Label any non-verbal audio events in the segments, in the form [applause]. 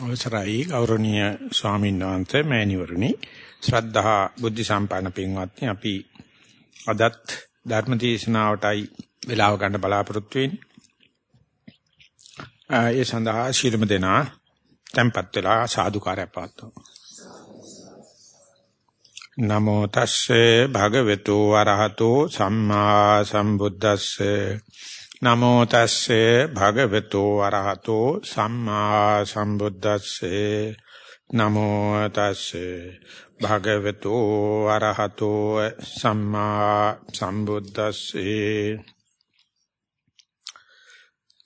අවසරයි ගෞරවනීය ස්වාමීන් වහන්සේ මෑණිවරණි ශ්‍රද්ධා බුද්ධ සම්පන්න පින්වත්නි අපි අදත් ධර්ම දේශනාවටයි වේලාව ගන්න බලාපොරොත්තු වෙන්නේ. ඒ සඳහා ශිරම දෙනා tempත් වෙලා සාදුකාරය පාත්වමු. නමෝ තස්සේ භගවතු වරහතෝ සම්මා සම්බුද්දස්සේ නමෝ තස්සේ භගවතු අරහතෝ සම්මා සම්බුද්දස්සේ. නමෝ තස්සේ භගවතු අරහතෝ සම්මා සම්බුද්දස්සේ.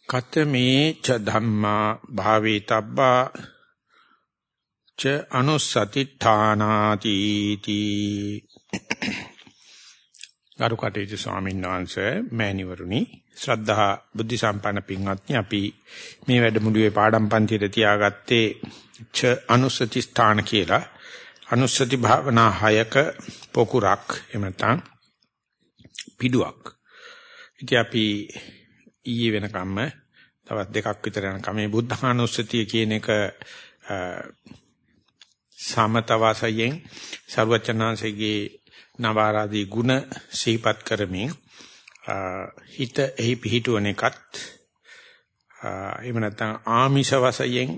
කතමේ ච ධම්මා භාවිතබ්බා ච අනුස්සති ඨානාති තී. ගරු කටයුතු ස්වාමීන් වහන්සේ මෑණිවරුනි ශ්‍රද්ධා බුද්ධ සම්පන්න පින්වත්නි අපි මේ වැඩමුළුවේ පාඩම් පන්තියට තියාගත්තේ ච අනුස්සති ස්ථාන කියලා. අනුස්සති භාවනා හයක පොකුරක් එහෙම නැත්නම් පිඩුවක්. ඉතින් අපි ඊයේ වෙනකම්ම තවත් දෙකක් විතර යනකම් මේ බුද්ධානුස්සතිය කියන එක සමත වාසයෙන් ਸਰවචනාංශයේ නවාරාදී ගුණ සිහිපත් කරමින් හිත එහි පිහිටුවන එකත් එහෙම නැත්නම් ආමිෂ වශයෙන්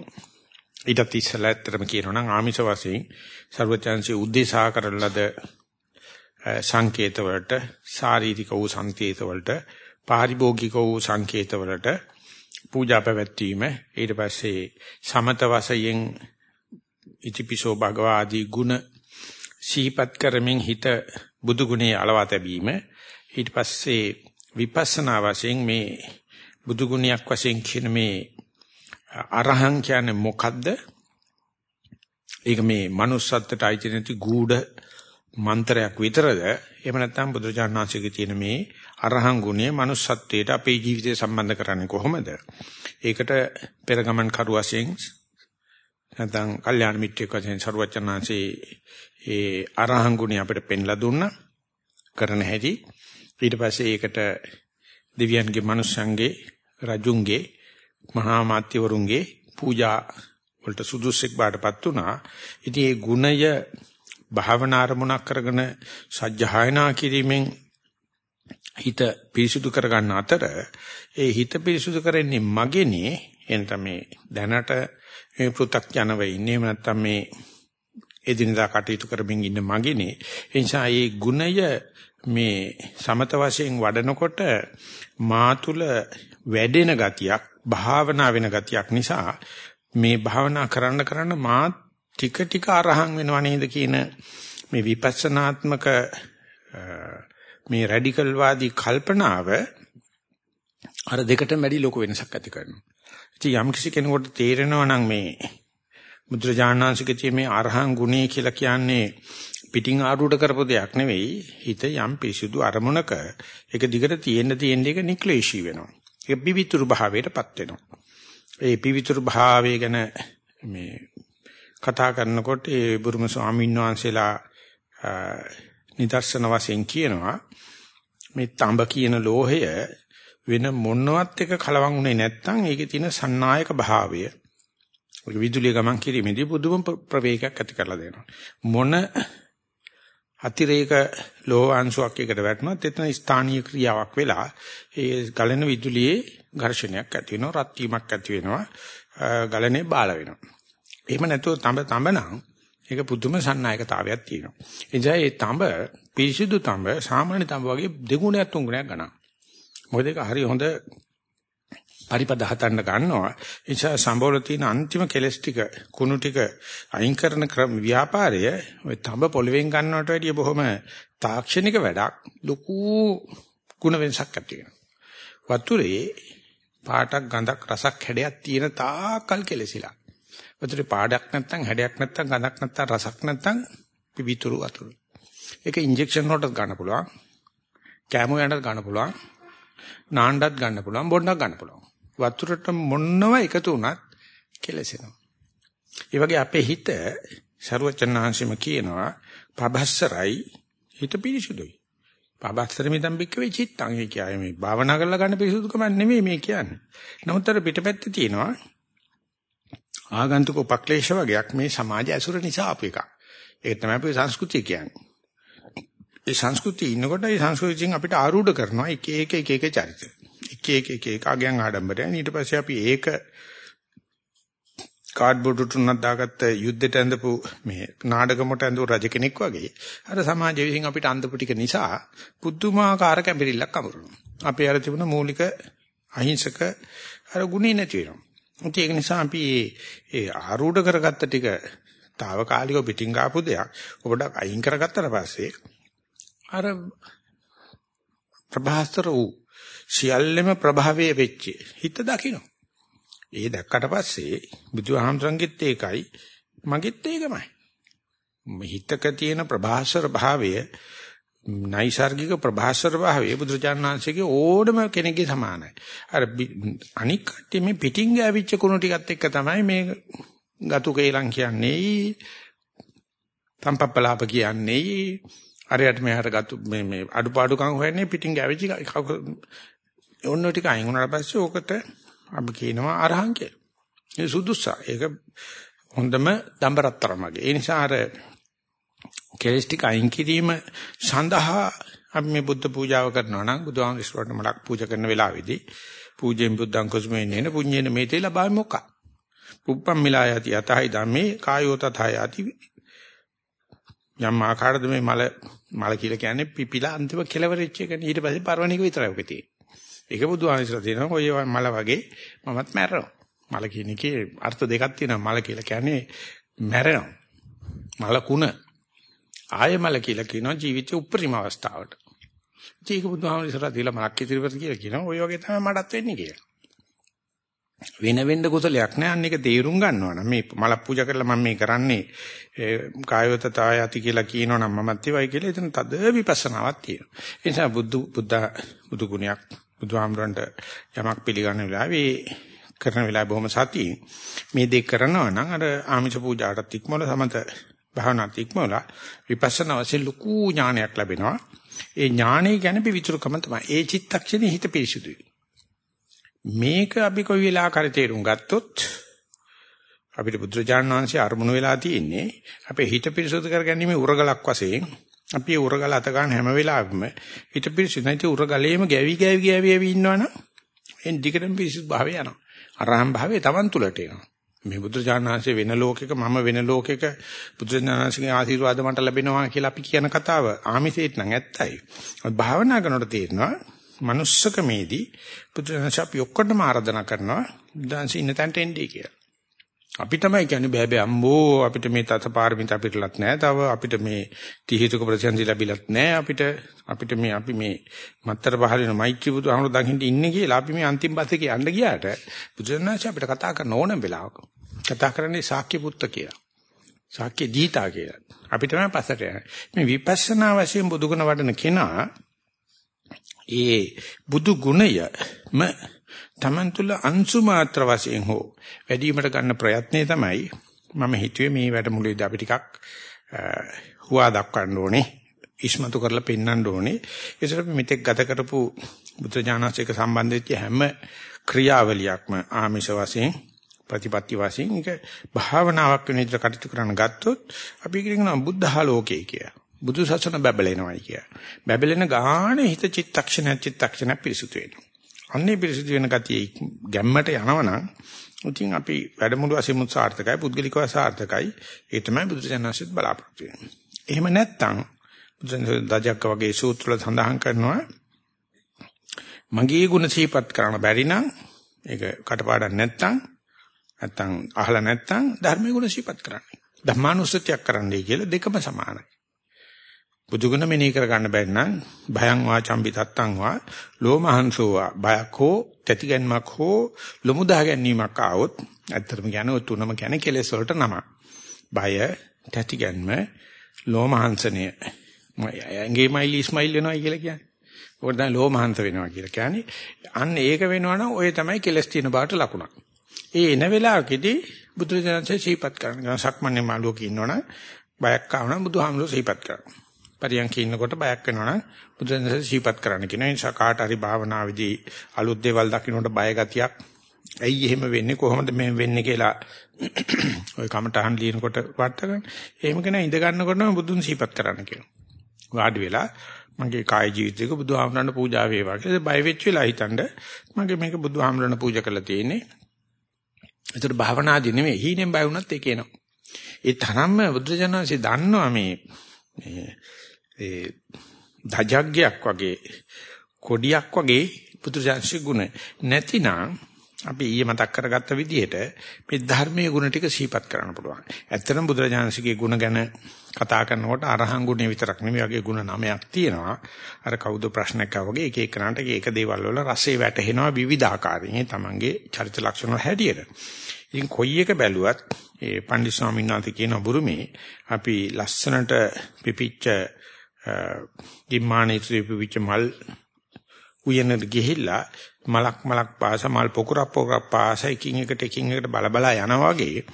ඊටත් ඉස්සලා ඇත්තටම කියනවා නම් ආමිෂ වශයෙන් ਸਰවචන්සේ උද්දේශා කරන ලද සංකේත වලට ශාරීරික වූ සංකේත වලට පාරිභෝගික වූ සංකේත වලට පූජා පැවැත්වීම ඊට පස්සේ සමත වශයෙන් ඉතිපිසෝ භගවා ආදී ගුණ සිහිපත් කරමින් හිත බුදු ගුණේ අලවා තැබීම ඊට පස්සේ විපස්සනා වශයෙන් මේ බුදු ගුණයක් වශයෙන් කියන මේ අරහං කියන්නේ මොකද්ද? ඒක මේ manussත්ත්වයට අයිති නැති ගූඪ මන්ත්‍රයක් විතරද? එහෙම නැත්නම් බුදුරජාණන් වහන්සේගේ තියෙන මේ අරහං ගුණය manussත්වයට අපේ ජීවිතය සම්බන්ධ කරන්නේ කොහොමද? ඒකට පෙරගමන් කරු වශයෙන් නැත්නම් කල්යාණ මිත්‍රයෙක් වශයෙන් සරුවචනාංශේ ඒ අරහං ගුණය අපිට පෙන්ලා දුන්නා කරන හැටි ඊට පස්සේ ඒකට දෙවියන්ගේ මනුෂ්‍යයන්ගේ රජුන්ගේ මහා මාත්‍යවරුන්ගේ පූජා වලට සුදුසුෙක් බාටපත් වුණා. ඉතින් මේ ගුණය භාවනා අරමුණක් කරගෙන සජ්ජහායනා කිරීමෙන් හිත පිරිසුදු කරගන්න අතර ඒ හිත පිරිසුදු කරන්නේ මගේනේ. එනතම මේ දැනට මේ පෘ탁ජනව ඉන්නේ. එහෙම නැත්නම් මේ එදිනදා කටයුතු කරමින් ඉන්න මගේනේ. ඒ නිසා මේ ගුණය මේ සමත වශයෙන් වඩනකොට මා තුල වැඩෙන ගතියක් භාවනා වෙන ගතියක් නිසා මේ භාවනා කරන්න කරන්න මා ටික ටික අරහන් වෙනව නේද කියන මේ විපස්සනාත්මක මේ රැඩිකල් වාදී කල්පනාව අර දෙකටම වැඩි ලොකු වෙනසක් ඇති කරනවා. ඉතින් යම් කිසි කෙනෙකුට තේරෙනවා නම් මේ බුදුරජාණන්සේගේ මේ අරහන් ගුණය කියලා කියන්නේ පිටින් ආරුවට කරපු දෙයක් නෙවෙයි. හිත යම් පිසුදු අරමුණක ඒක දිගට තියෙන්න තියෙන්න එක නික්ලේශී වෙනවා. ඒක පිවිතුරු භාවයටපත් වෙනවා. ඒ පිවිතුරු භාවය ගැන මේ කතා කරනකොට ඒ බුරුම ස්වාමීන් වහන්සේලා නිදර්ශන වශයෙන් කියනවා මේ තඹ කියන ලෝහය වෙන මොනවත් එක කලවම් උනේ නැත්නම් ඒකේ තියෙන සන්නායක භාවය. ඔය විදුලිය ගමන් කිරීමේදී බුදුම ප්‍රවේගයක් ඇති කරලා දෙනවා. මොන අතිරේක ලෝහ අංශුවක් එකට වැටුණොත් එතන ස්ථානීය ක්‍රියාවක් වෙලා ඒ ගලන විදුලියේ ඝර්ෂණයක් ඇති වෙනවා රත් වීමක් ඇති වෙනවා ගලනේ බාල වෙනවා. එහෙම නැතුව තඹ තඹ නම් ඒක පුදුම සන්නායකතාවයක් තියෙනවා. ඒ නිසා මේ තඹ පිරිසිදු තඹ සාමාන්‍ය තඹ වගේ දෙගුණයක් තුන්ගුණයක් ගන්නවා මොකද ඒක හරි හොඳ පරිපද හතන්න ගන්නවා. ඒ නිසා සම්බෝල තියෙන අන්තිම කෙලස් ටික කුණු ටික අයින් කරන ක්‍රම ව්‍යාපාරය ඔය තඹ පොළවෙන් ගන්නවට වැඩිය බොහොම තාක්ෂණික වැඩක්. ලොකු ಗುಣ වෙනසක් ඇති වෙනවා. වතුරේ පාටක් ගඳක් රසක් හැඩයක් තියෙන තාකල් කෙලසිලා. වතුරේ පාඩක් නැත්නම් හැඩයක් නැත්නම් ගඳක් නැත්නම් රසක් නැත්නම් පිවිතුරු වතුර. ඒක ඉන්ජෙක්ෂන් වලට ගන්න පුළුවන්. කැමෝ යනට ගන්න පුළුවන්. නාණ්ඩත් ගන්න පුළුවන් බොණ්ඩක් ගන්න පුළුවන්. වතුරට මොනව එකතු වුණත් කෙලසෙනවා. ඒ වගේ අපේ හිත ਸਰවචන්නාංශෙම කියනවා පබස්සරයි හිත පිරිසුදුයි. පබස්සර මිදම් බික්ක වෙයි චිත්තං ඒ කියන්නේ මේ භාවනා කරලා ගන්න පිරිසුදුකම නෙමෙයි මේ කියන්නේ. නමුත් අර පිටපැත්තේ තියෙනවා ආගන්තුක උපක්ලේශ වගේක් මේ සමාජ ඇසුර නිසා අප එකක්. ඒක තමයි අපේ සංස්කෘතිය කියන්නේ. ඒ සංස්කෘතිය ඉන්නකොට ඒ සංස්කෘතියෙන් අපිට ආරූඪ කරනවා එක එක එක එක චරිත. එක එක එක එක අගයන් ආඩම්බරයන් ඊට පස්සේ අපි ඒක කාඩ්බෝඩ් තුනක් දාගත්ත යුද්ධයට ඇඳපු මේ නාඩගමට ඇඳපු රජ කෙනෙක් වගේ අර සමාජ විසින් අපිට අන්දපු ටික නිසා පුදුමාකාර කැඹිරිල්ලක් අමරනවා. අපේ අර තිබුණ මූලික අහිංසක අර ගුණේ නැති වෙනවා. ඒක නිසා අපි ඒ ආරූඪ කරගත්ත ටික తాවකාලිකව පිටින් ගාපු දෙයක් ඔබට අයින් කරගත්තට පස්සේ අර ප්‍රභාස්තර වූ සියල්ලම ප්‍රභාවයේ වෙච්ච හිත දකින්න. ඒ දැක්කට පස්සේ බුදුහාමසංගෙත් ඒකයි මගෙත් ඒකමයි. හිතක තියෙන ප්‍රභාස්වර භාවය නයිසાર્ගික ප්‍රභාස්වර භාවය බුදුචානන්සේගේ ඕඩම කෙනෙක්ගේ සමානයි. අර අනික් කට්ටිය මේ පිටින් ගෑවිච්ච කුණු ටිකත් එක්ක තමයි මේ ගතු කේලම් කියන්නේ තම්පප්පලාප කියන්නේ අරයට මෙහාට ගතු මේ මේ අඩුපාඩුකම් හොයන්නේ පිටින් ගෑවිච්ච ඔන්න ටික අයින් වුණාට පස්සේ ඕකට අපි කියනවා අරහං කියලා. ඒ සුදුස්සා. ඒක හොඳම දඹරත්තරම වගේ. ඒ නිසා අර කෙලස් ටික අයින් කිරීම සඳහා අපි මේ බුද්ධ පූජාව කරනවා නම් බුදුහාම ඉස්රවට මලක් පූජා කරන වෙලාවේදී පූජෙන් බුද්ධං කුස්මේන නේන පුඤ්ඤේන මේතේ ලබාමි මොකක්. පුප්පම් මිලා යති යතයි ධම්මේ කායෝ තථා යති යම් ආකාරද මේ මල මල කියලා කියන්නේ පිපිලා අන්තිම කෙලවරෙච්ච එකනේ ඊට පස්සේ පරවණික විතරයි ඔක තියෙන්නේ. ඒක බුදුහාමිසලා තියෙනවා ඔය මල වගේ මමත් මැරෙනවා. මල කියන එකේ අර්ථ දෙකක් තියෙනවා. මල කියලා කියන්නේ මැරෙනවා. මල කුණ. ආය මල කියලා කියනවා ජීවිතේ උපරිම අවස්ථාවට. ඒක බුදුහාමිසලා දීලා මලක් ඉදිරියට කියලා කියනවා. ඔය වගේ තමයි මටත් වෙන්නේ කියලා. වෙන වෙන්න කුසලයක් නෑ අන්න එක තේරුම් ගන්නවා නම් මේ මල පූජා කරලා මම මේ කරන්නේ කායවත තායති කියලා කියනවා නම් මමත් ඒවයි කියලා එතන තද විපස්සනාවක් තියෙනවා ඒ නිසා බුදු බුද්ධ බුදු ගුණයක් බුදුහාමරන්ට යමක් පිළිගන්න වෙලාවේ කරන වෙලාවේ බොහොම සතියි මේ දෙක කරනවා නම් අර ආමිෂ පූජාටත් ඉක්මවල සමත භාවනාත් ඉක්මවල විපස්සනා වශයෙන් ලুকু ඥානයක් ලැබෙනවා. ඒ ඥානය ගැන පිවිතුරුකම තමයි. ඒ චිත්තක්ෂණේ හිත පිරිසුදුයි. මේක අපි කොයි වෙලාවකරි තේරුම් ගත්තොත් අපිට බුදුරජාණන් වහන්සේ අරමුණු වෙලා තියෙන්නේ අපේ හිත පිරිසුදු කරගැනීමේ උරගලක් වශයෙන් අපි ඒ උරගල අත ගන්න හැම වෙලාවෙම හිත පිරිසිදු නැති උරගලේම ගැවි ගැවි ගැවි ගැවි ඉන්නවනම් එන් දිගටම පිරිසිදු භාවය යනවා. අරහම් භාවය Taman තුලට එනවා. මේ බුදුරජාණන්සේ වෙන ලෝකෙක මම වෙන ලෝකෙක බුදුරජාණන්සේගේ ආශිර්වාද මට ලැබෙනවා කියලා අපි කියන කතාව ආමිසෙත් නම් ඇත්තයි. භාවනා කරනකොට තේරෙනවා manussකමේදී බුදුරජාණන්සේ අපි ඔක්කොටම ආරාධනා කරනවා දැන් ඉන්න තැනට එන්නේ කියලා. අපි තමයි කියන්නේ බෑ බෑ අම්බෝ අපිට මේ තතපාරමිත අපිටලත් නෑ. තව අපිට මේ තිහිතුක ප්‍රතිසන්දි ලැබිලත් නෑ. අපිට අපිට මේ අපි මේ මත්තර පහල වෙන මෛත්‍රී බුදු අහන දකින්න ඉන්නේ කියලා අපි මේ අන්තිම බස් එකේ යන්න ගියාට බුදුරජාණන්සේ අපිට කතා කරන ඕනම වෙලාවක කතා කරන්නේ ශාක්‍ය පුත්ත කියලා. ශාක්‍ය දීතා කියලා. අපි තමයි පස්සට යන්නේ. මේ විපස්සනා වශයෙන් බුදුගුණ වඩන කෙනා ඒ බුදු ගුණයම Taman තුල අංශු මාත්‍ර වශයෙන් හෝ වැඩිවීමට ගන්න ප්‍රයත්නය තමයි මම හිතුවේ මේ වැඩමුළුවේදී අපි ටිකක් හුවා දක්වන්න ඕනේ ඉස්මතු කරලා පෙන්වන්න ඕනේ ඒසර මෙතෙක් ගත කරපු බුද්ධ ඥානසික සම්බන්ධ වෙච්ච හැම ක්‍රියාවලියක්ම ආමිෂ වශයෙන් ප්‍රතිපත්ති වශයෙන් ඒක භාවනාවක් වෙන විදිහට කටයුතු කරන්න ගත්තොත් අපි කියනවා බුද්ධහලෝකේ කියලා බුදු සසුන බබලෙනවයි කිය. බබලෙන ගානේ හිත චිත්තක්ෂණ චිත්තක්ෂණ පිරිසුදු වෙනවා. අන්නේ පිරිසුදු වෙන ගතිය ගැම්මට යනවනම් ඉතින් අපි වැඩමුළු වශයෙන් සාර්ථකයි පුද්ගලිකව සාර්ථකයි. ඒ තමයි බුදුසසුනසිට බලාපොරොත්තු වෙන්නේ. එහෙම නැත්නම් බුදුසසුන දජක්ක වගේ සූත්‍රවල සඳහන් කරනවා මගේ ಗುಣ සීපත් කරන්න බැරි නම් ඒක කටපාඩම් නැත්නම් නැත්නම් අහලා නැත්නම් ධර්මයේ ගුණ සීපත් කරන්න. ධර්මානුස්සතියක් කරන්නයි කියලා දෙකම සමානයි. බුදුගුණ මෙනෙහි කර ගන්න බැරි නම් භයං වාචම්බි තත්තං වා ලෝමහංසෝ වා බයක් හෝ තැතිගැන්මක් හෝ ලොමුදා ගැනීමක් ආවොත් ඇත්තටම කියන්නේ ඔය තුනම කියන්නේ කෙලෙස් වලට නම. බය, තැතිගැන්ම, ලෝමහංසනය. ඇඟේ මයිලි ස්මයිල් වෙනවා කියලා කියන්නේ. ඕකට තමයි ලෝමහංස වෙනවා කියලා කියන්නේ. අන්න ඒක වෙනවා නම් ඔය තමයි කෙලස් තියෙන බාට ලකුණක්. ඒ එන වෙලාවකදී බුදුරජාණන්සේ සීපත් කරනවා. සක්මන්නේ මාළුවක ඉන්නවනම් බයක් ආවනම් බුදුහාමුදුරුවෝ සීපත් කරනවා. පරියන්කේ ඉන්නකොට බයක් වෙනවනම් බුදුන්සේ සීපත් කරන්න කියන නිසා කාට හරි භාවනාවේදී අලුත් දේවල් දකින්නට බය ගතියක් ඇයි එහෙම වෙන්නේ කොහොමද මේ වෙන්නේ කියලා [clears throat] ඔය කමටහන් ලියනකොට වට ගන්න. එහෙම කෙනා ඉඳ ගන්නකොටම බුදුන් සිහිපත් කරන්න කියනවා. වාඩි වෙලා මගේ කාය ජීවිතයක බුදුහාමරණ පූජා වේවා කියලා බය වෙච්ච වෙලා හිතනද මගේ මේක බුදුහාමරණ පූජා කරලා තියෙන්නේ. ඒතර භාවනාදි නෙමෙයි හීනෙන් බය වුණත් ඒක එනවා. ඒ තරම්ම බුදුජානන්සේ දන්නවා මේ මේ ඒ දජග්ගයක් වගේ කොඩියක් වගේ පුදුජාන්සේ ගුණ නැතිනම් අපි ඊයේ මතක් කරගත්ත විදිහට මේ ධර්මයේ ගුණ ටික සිහිපත් කරන්න පුළුවන්. ඇත්තටම බුදුරජාණන්සේගේ ගුණ ගැන කතා කරනකොට අරහං ගුණේ විතරක් නෙමෙයි වගේ ගුණ නමයක් තියෙනවා. අර කවුද ප්‍රශ්නයක් වගේ එක එකනට එක දේවල් වල රසේ වැටෙනවා විවිධාකාරයෙන්. ඒ තමන්ගේ චරිත ලක්ෂණ වල හැටියට. ඉතින් කොයි එක බැලුවත් ඒ පණ්ඩිත ස්වාමීන් වහන්සේ කියන බුරුමේ අපි ලස්සනට පිපිච්ච දිම්මානේ පිපිච්ච මල් උයනට ගිහිල්ලා මලක් මලක් පාස මල් පොකුරක් පොකුරක් පාස එකින් එකට එකින් එකට බල බල යනවා වගේ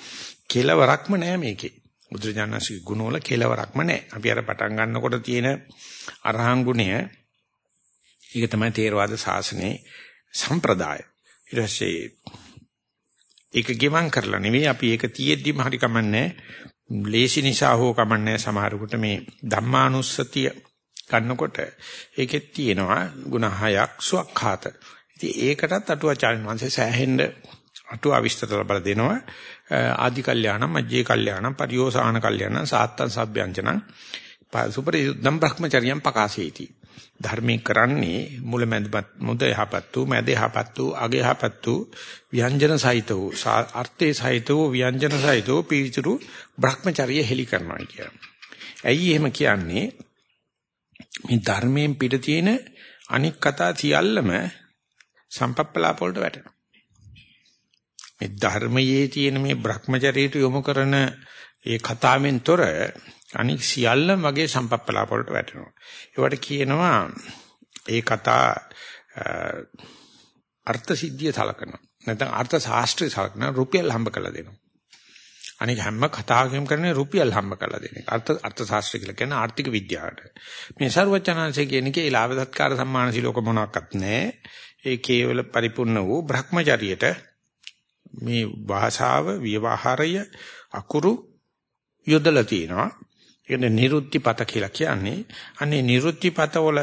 කෙලවරක්ම නැහැ මේකේ. බුදුරජාණන්සේ ගුණවල කෙලවරක්ම නැහැ. අපි අර පටන් ගන්නකොට තියෙන අරහං ගුණය ඒක තමයි තේරවාද ශාසනයේ සම්ප්‍රදාය. ඊට පස්සේ ඒක ගෙවම් කරලා නෙවෙයි අපි ඒක තියෙද්දිම හරි කමන්නේ ලේසි නිසා හෝ කමන්නේ සමහරකට මේ ධම්මානුස්සතිය ගන්නකොට ඒකෙත් තියෙනවා ಗುಣ හයක් සුවක්ඛාත. ඉතින් ඒකටත් අටුවාචාර්ය වංශය සෑහෙන්න අටුවා විස්තර ලබා දෙනවා. ආදි කල්යාණ, මජ්ජේ කල්යාණ, පරියෝසాన කල්යාණ, සාත්තං සබ්බ්‍යංජනං සුපරිදම් බ්‍රහ්මචර්යම් පකාසේති. ධර්මී කරන්නේ මුල මැදපත් මුද යහපත් වූ මැද යහපත් වූ අග යහපත් වූ ව්‍යංජන සහිත වූ අර්ථේ සහිත වූ ව්‍යංජන සහිත වූ පිවිතුරු භ්‍රමචර්ය හෙලි කරනවා කියන්නේ. ඇයි එහෙම කියන්නේ? මේ ධර්මයෙන් පිට තියෙන අනික් කතා සියල්ලම සම්පප්පලාප වලට වැටෙනවා. මේ ධර්මයේ තියෙන මේ භ්‍රමචර්යයට යොමු කරන ඒ කතාවෙන් තොර අනික් සියල්ලම වගේ සම්පප්පලාප වලට වැටෙනවා. ඒවට කියනවා ඒ කතා අර්ථ සිද්ධිය සලකනවා. නැත්නම් අර්ථ ශාස්ත්‍රය සලකන රුපියල් හම්බ කරලා දෙනවා. අනික හැම කතාවකම කරන්නේ රුපියල් හම්බ කරලා දෙන එක. අර්ථ අර්ථ ශාස්ත්‍රය කියලා කියන්නේ ආර්ථික විද්‍යාවට. මේ ਸਰවචනංශය කියන එකේ ලාභ සත්කාර සම්මාන සිලෝක මොනවත් නැහැ. ඒ කේවල පරිපූර්ණ වූ Brahmacharyaට මේ භාෂාව ව්‍යවහාරය අකුරු යොදලා තිනවා. ඒකනේ නිරුත්තිපත කියලා කියන්නේ. අනේ නිරුත්තිපත වල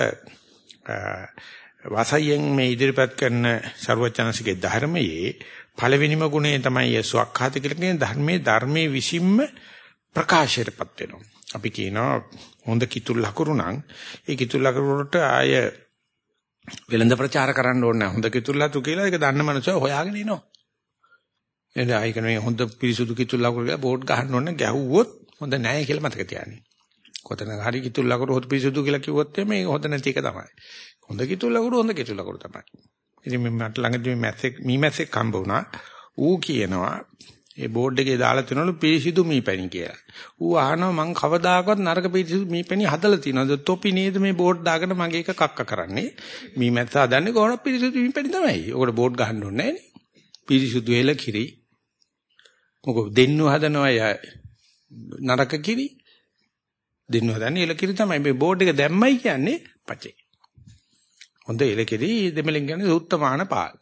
වාසයෙන් මේ ඉදිරිපත් කරන ਸਰවචනසිකේ ධර්මයේ පළවෙනිම ගුණය තමයි සුවක්ඛාත කියලා කියන ධර්මයේ ධර්මයේ විසින්ම ප්‍රකාශයටපත් වෙනවා. අපි කියනවා හොඳ කිතුල් ලකුරු නම් ඒ කිතුල් ලකුරුට ආය වෙළඳ ප්‍රචාර කරන්න ඕනේ නැහැ. හොඳ කිතුල් ලතු කියලා ඒක දන්න මනුස්සය හොයාගෙන ඉනවා. එනේ ආයික මේ හොඳ පිරිසුදු කිතුල් ලකුරු කියලා බෝඩ් ගහන්න ඕනේ ගැහුවොත් හොඳ නැහැ කියලා මතක තියාගන්න. කොතන හරි කිතුල් ලකුරු හොඳ පිරිසුදු කියලා කිව්වොත් මේ හොඳ නැති එක තමයි. හොඳ කිතුල් ලකුරු හොඳ කිතුල් ලකුරු තමයි. ඉතින් මට ළඟදී මේ මැස්සෙක් මී මැස්සෙක් හම්බ වුණා. ඌ කියනවා ඒ බෝඩ් එකේ දාලා තිනවලු පිරිසිදු මීපැණි කියලා. ඌ අහනවා මං කවදාකවත් නරක පිරිසිදු මීපැණි හදලා තියනවද? තොපි නේද මේ බෝඩ් දාගෙන මගේ එක කක්ක කරන්නේ. මී මැස්ස හදන්නේ කොහොමද පිරිසිදු මීපැණි තමයි. ඕකට බෝඩ් ගහන්න ඕනේ නෑනේ. පිරිසිදු එල කිරි. මොකද දෙන්නු හදනවා නරක කිරි. දෙන්නු හදන්නේ එල කිරි තමයි. මේ බෝඩ් එක දැම්මයි කියන්නේ පචේ. හොඳ එලකෙදි දෙමලෙන් කියන්නේ සුත්තමාන පාල්.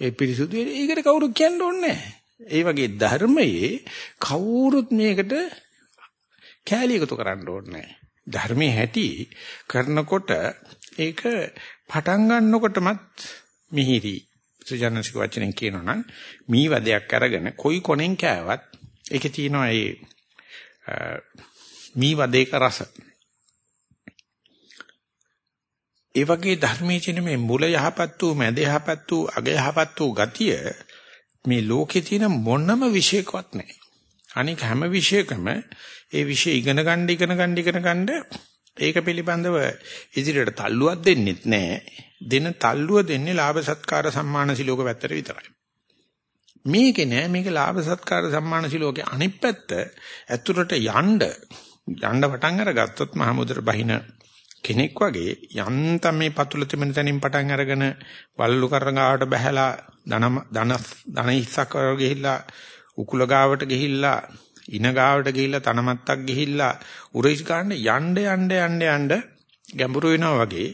ඒ පිරිසුදු ඒකට කවුරු කියන්න ඕනේ ඒ වගේ ධර්මයේ කවුරුත් මේකට කැලී එකතු කරන්න ඕනේ ධර්මයේ හැටි කරනකොට ඒක පටන් ගන්නකොටමත් මිහිරි සුජානසික වචනෙන් කියනවා නම් මී වදයක් අරගෙන කොයි කොනෙන් කෑවත් ඒකේ තියෙනවා ඒ මී වදේක රස ඒ වගේ ධර්මයේ තියෙන මේ මුල යහපත් වූ මැද යහපත් වූ අග යහපත් වූ ගතිය මේ ලෝකේ තියෙන මොනම විශේෂකවත් නැහැ. අනික හැම විශේෂකම ඒ විශේෂ ඉගෙන ගන්න ඉගෙන ගන්න ඉගෙන ගන්න ඒක පිළිබඳව ඉදිරියට තල්ලුවක් දෙන්නෙත් නැහැ. දෙන තල්ලුව දෙන්නේ ලාභ සත්කාර සම්මාන සිලෝක පැත්තට විතරයි. මේකේ නෑ මේක ලාභ සත්කාර සම්මාන සිලෝකේ අනිත් පැත්ත ඇතුළට යන්න යන්න පටන් අරගත්තොත් මහමුදර බහින කෙනෙක් වගේ යන්තම් මේ පතුල තිබෙන තැනින් පටන් අරගෙන වලලු කරගාවට බහැලා ධන ධන ධන ඉස්සක් ගිහිල්ලා උකුල ගාවට ගිහිල්ලා ඉන ගාවට ගිහිල්ලා තනමත්තක් ගිහිල්ලා උරයිස් ගන්න යන්න යන්න යන්න යන්න ගැඹුරු වෙනවා වගේ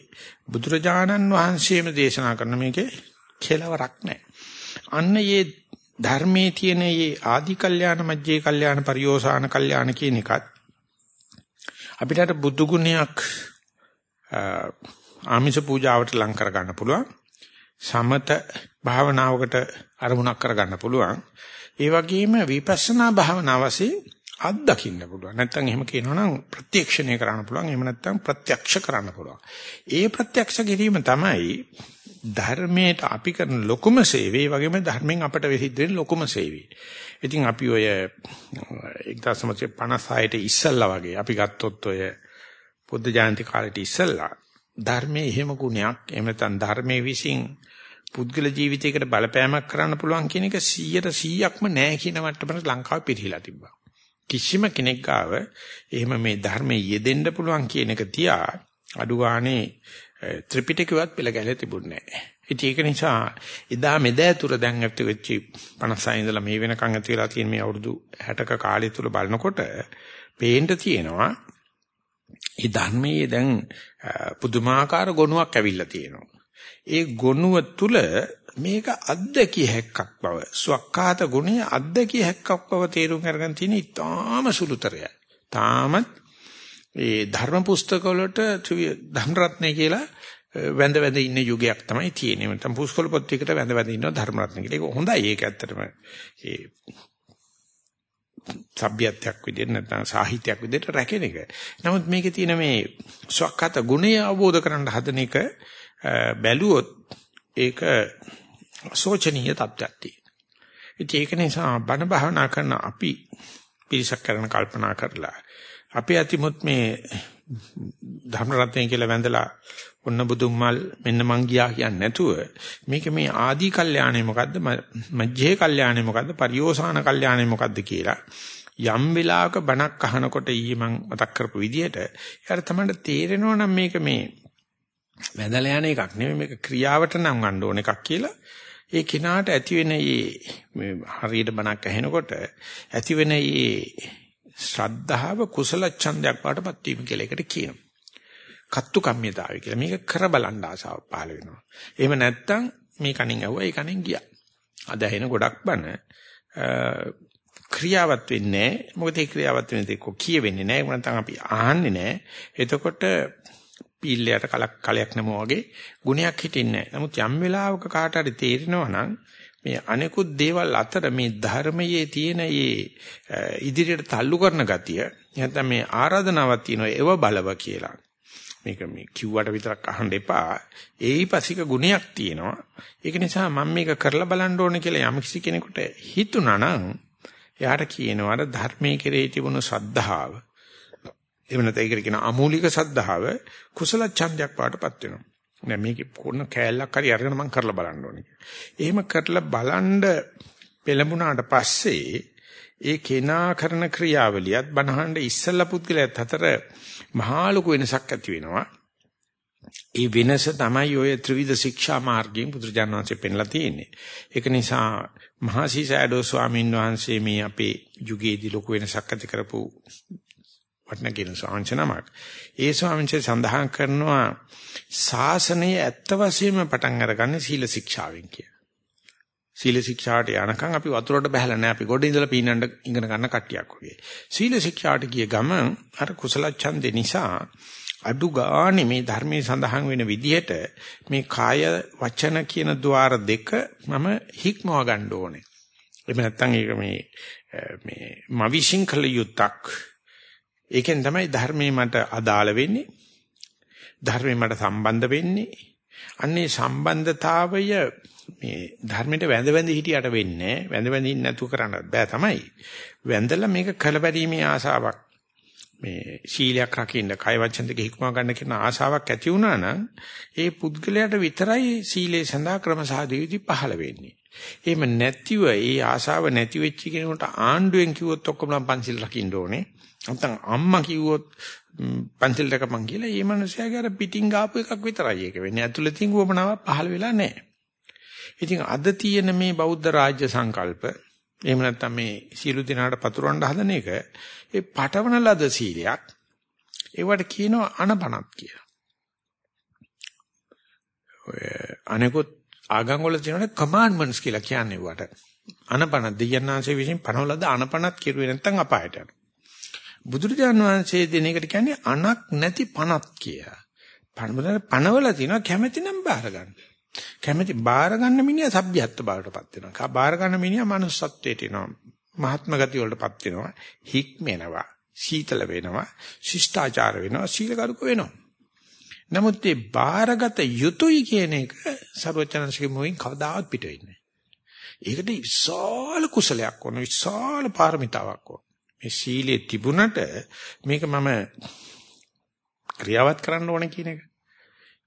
බුදුරජාණන් වහන්සේම දේශනා කරන මේකේ කෙලවරක් නැහැ. අන්න මේ ධර්මයේ තියෙන මේ ආදි කල්යාණ මජ්ජේ කල්යාණ පරියෝසాన කල්යාණ කියන එකත් අපිට අර බුදු ගුණයක් ආමිෂ පූජාවට ලං කර ගන්න පුළුවන්. සමත භාවනාවකට අරමුණක් කර ගන්න පුළුවන්. ඒ වගේම විපස්සනා භාවනාව වශයෙන් අත්දකින්න පුළුවන්. නැත්නම් එහෙම කියනවනම් ප්‍රත්‍යක්ෂණය කරන්න පුළුවන්. එහෙම නැත්නම් ප්‍රත්‍යක්ෂ කරන්න පුළුවන්. ඒ ප්‍රත්‍යක්ෂ කිරීම තමයි ධර්මයට අපි කරන ලොකුම සේවය වගේම ධර්මෙන් අපට වෙහිද වෙන ලොකුම සේවය. ඉතින් අපි ඔය 1956ට ඉස්සල්ලා වගේ අපි ගත්තොත් ඔය බුද්ධ ජයන්ති කාලේට ඉස්සල්ලා ධර්මයේ එහෙම ගුණයක් එහෙම නැත්නම් ධර්මයේ විසින් පුද්ගල ජීවිතයකට බලපෑමක් කරන්න පුළුවන් කියන එක 100ට 100ක්ම නැහැ කියන මට්ටමට ලංකාවේ පිළිහිලා තිබ්බා. කිසිම කෙනෙක් ගාව එහෙම මේ ධර්මයේ යෙදෙන්න පුළුවන් කියන එක තියා අඩු ගානේ ත්‍රිපිටකවත් පෙළ ගැලේ තිබුණේ නැහැ. ඉතින් ඒක නිසා එදා මෙදෑතුර දැන් ඇත්ත වෙච්චි 56 ඉඳලා මේ වෙනකන් ඇති වෙලා තියෙන මේ අවුරුදු 60ක කාලය තුල බලනකොට පේන්න තියෙනවා මේ ධර්මයේ දැන් පුදුමාකාර ගුණයක් ඇවිල්ලා තියෙනවා. ඒ ගුණුව තුල මේක අද්දකිය හැක්කක් බව ස්වකහාත ගුණය අද්දකිය හැක්කක් බව තේරුම් අරගෙන තියෙන ඉතාම සුළුතරය. තාමත් ඒ ධර්ම පුස්තකවලට ධම්ම රත්නය කියලා වැඳ වැඳ ඉන්න යුගයක් තමයි තියෙන්නේ. නැත්නම් පුස්කොළ පොත් එකට වැඳ වැඳ ඉන්නවා ධර්ම රත්න කියලා. ඒක හොඳයි. ඒක ඇත්තටම ඒ සભ્યත්වයක් විදිහට නැත්නම් සාහිත්‍යයක් විදිහට රැකෙන එක. නමුත් මේකේ තියෙන මේ ස්වකහත ගුණය අවබෝධ කරගන්න හදන එක බැලුවොත් ඒක සෝචනීය තත්ත්වයක් තියෙනවා. ඒක නිසා බණ භාවනා කරන අපි පිරිසක් කරන කල්පනා කරලා අපි අතිමුත් මේ ධර්ම රත්නය කියලා වැඳලා ඔන්න බුදුමල් මෙන්න මං ගියා කියන්නේ නැතුව මේක මේ ආදී කල්යාණය මොකද්ද? මජ්ජේ කල්යාණය මොකද්ද? පරියෝසాన කල්යාණය මොකද්ද කියලා යම් වෙලාවක බණක් අහනකොට ඊයේ මං මතක් කරපු විදිහට යාර තමයි තේරෙනවා නම් මේක මේ වැඳලා යන එකක් නෙමෙයි මේක ක්‍රියාවට නම් ගන්න ඕන එකක් කියලා. ඒ කිනාට ඇති වෙන මේ හරියට බණක් ඇහෙනකොට ඇති වෙන මේ ශ්‍රද්ධාව කුසල ඡන්දයක් වඩපත් වීම කියලා එකට කියනවා. කත්තු කම්මිතාවය කියලා. මේක කර බලන්න ආසාව පහළ වෙනවා. එහෙම නැත්නම් මේ කණින් ඇහුවා ඒ කණින් ගියා. අද ඇහෙන ගොඩක් බණ ක්‍රියාවත් වෙන්නේ නැහැ. මොකද ඒ ක්‍රියාවත් වෙන දේ කො කියවෙන්නේ නැහැ. ඒක නැත්නම් අපි අහන්නේ නැහැ. එතකොට පීල්ලයට කලක් කලයක් නැමෝ වගේ ගුණයක් හිටින්නේ නැහැ. නමුත් යම් වෙලාවක කාට හරි තේරෙනවා නම් මේ අනෙකුත් දේවල් අතර මේ ධර්මයේ තියෙන මේ ඉදිරියට තල්ලු කරන ගතිය නැත්නම් මේ ආරාධනාවක් තියෙනවා ඒව බලව කියලා. මේක මේ කිව්වට විතරක් අහන්න එපා. ඒයිපසික ගුණයක් තියෙනවා. ඒක නිසා මම මේක කරලා බලන්න ඕනේ කියලා යම්කිසි කෙනෙකුට හිතුණා නම් එයාට කියනවා ධර්මයේ කෙරෙහි තිබුණු ශ්‍රද්ධාව එහෙම නැත්නම් ඒකට කියන අමූලික සද්ධාව කුසල ඡන්දයක් පාටපත් වෙනවා. නෑ මේකේ කොන කෑල්ලක් හරි අරගෙන මම කරලා බලන්න ඕනේ. එහෙම කරලා බලන්ඩ පෙළඹුණාට පස්සේ ඒ කෙනා කරන ක්‍රියාවලියත් බනහඬ ඉස්සල්ලා පුද්ගලයාත් අතර මහා ලොකු වෙනසක් ඇති වෙනවා. ඒ වෙනස තමයි ඔය ත්‍රිවිධ ශික්ෂා මාර්ගයෙන් බුදුරජාණන් වහන්සේ පෙන්ලා තියෙන්නේ. ඒක නිසා මහසි සෑඩෝ ස්වාමීන් වහන්සේ මේ අපේ යුගයේදී ලොකු වෙනසක් ඇති කරපු වටන කියන සාංශනමක්. ඒ ස්වාමීන් සඳහන් කරනවා ශාසනය ඇත්ත වශයෙන්ම පටන් අරගන්නේ සීල ශික්ෂාවෙන් කියලා. සීල ශික්ෂාට යනකම් අපි වතුරට බහැලා නැහැ. අපි ගොඩ ඉඳලා පීනන්න ඉගෙන ගන්න කට්ටියක් වගේ. සීල ශික්ෂාට ගිය ගමන් අර කුසල ඡන්දේ නිසා අඩු ගානේ මේ ධර්මයේ සඳහන් වෙන විදිහට මේ කාය වචන කියන ద్వාර දෙක මම හික්මව ගන්න ඕනේ. එහෙම නැත්නම් ඒක මේ මේ මවිෂින් කළ යුත්තක් ඒකෙන් තමයි ධර්මයේ මට අදාළ වෙන්නේ. ධර්මයේ මට සම්බන්ධ වෙන්නේ. අන්නේ සම්බන්ධතාවය මේ ධර්මයට වැඳ වැඳ හිටියට වෙන්නේ වැඳ වැඳ ඉන්න නැතුව කරන්නත් බෑ තමයි. වැඳලා මේක කලබැරීමේ ආසාවක් මේ ශීලයක් රකින්න කය වචන දෙක හික්මව ගන්න කියන ආසාවක් ඇති වුණා නම් ඒ පුද්ගලයාට විතරයි සීලේ සඳහා ක්‍රමසහදීවිදි පහළ වෙන්නේ. එහෙම නැතිව ඒ ආසාව නැති වෙච්ච කෙනෙකුට ආණ්ඩුවෙන් කිව්වොත් ඔක්කොම පන්සිල් රකින්න ඕනේ. නැත්නම් අම්මා කිව්වොත් පන්සල් රැකපන් කියලා ඒ මනුස්සයාගේ අර පිටින් ගාපු එකක් විතරයි ඒක වෙන්නේ. ඇතුළතින් වමනාවක් පහළ වෙලා නැහැ. ඉතින් අද තියෙන මේ බෞද්ධ රාජ්‍ය සංකල්ප එහෙම නැත්නම් මේ සීළු දිනාට පතුරවන්න හදන එක ඒ පටවන ලද සීලයක්. ඒවට කියනවා අනපනත් කියලා. ඔය අනෙකුත් ආගම් වල තියෙන කමාන්ඩ්මන්ට්ස් කියලා කියන්නේ වට. අනපන දෙයන්නාංශයේ විසින් පනවලද අනපනත් කිරුවේ නැත්නම් අපායට යනවා. බුදුරජාන් වහන්සේ දෙන එකට කියන්නේ අනක් නැති පණක් කියලා. පණවල පණවල තියෙනවා කැමැති නම් බාර ගන්න. කැමැති බාර ගන්න මිනිහා සભ્યත්ව බවටපත් වෙනවා. බාර ගන්න මිනිහා manussත්වයට එනවා. මහත්ම ගති වලටපත් වෙනවා. හික්මෙනවා. සීතල වෙනවා. ශිෂ්ටාචාර වෙනවා. සීලගරුක වෙනවා. නමුත් මේ බාරගත යුතුය කියන එක ਸਰවචනසික මොහින් කවදාවත් පිට වෙන්නේ ඒකට විශාල කුසලයක් ඕන විශාල පාරමිතාවක් ඕන මේ සීලේ තිබුණට මේක මම ක්‍රියාවත් කරන්න ඕන කියන එක.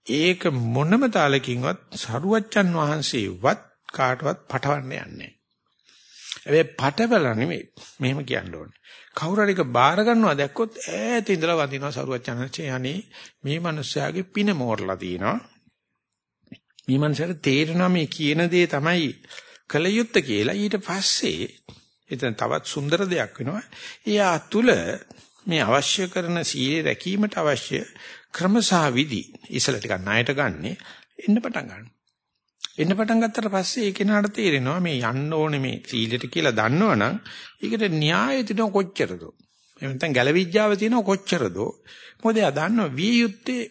ඒක මොනම තාලකින්වත් සරුවච්චන් වහන්සේවත් කාටවත් පටවන්න යන්නේ නැහැ. පටවල නෙමෙයි මෙහෙම කියන්න ඕනේ. කවුරු හරි බාර ගන්නවා දැක්කොත් ඈත ඉඳලා වඳිනවා සරුවච්චන්චේ යන්නේ මේ මිනිස්යාගේ පින මෝරලා තිනවා. මේ මනුස්සයාට තේරෙනවා මේ කියන දේ තමයි කල යුත්ත කියලා ඊට පස්සේ එතන තවත් සුන්දර දෙයක් වෙනවා. එයා තුල මේ අවශ්‍ය කරන සීලය රැකීමට අවශ්‍ය ක්‍රම සහ විදි ඉසල ටිකක් ණයට ගන්නෙ එන්න පටන් ගන්නවා. එන්න පටන් ගත්තට පස්සේ ඒ කෙනාට තේරෙනවා මේ යන්න ඕනේ මේ සීලෙට කියලා දන්නවනම් ඒකට න්‍යාය තියෙන කොච්චරද? එහෙම නැත්නම් ගැලවිඥාව තියෙන කොච්චරද? මොකද එයා දන්නවා විය යුත්තේ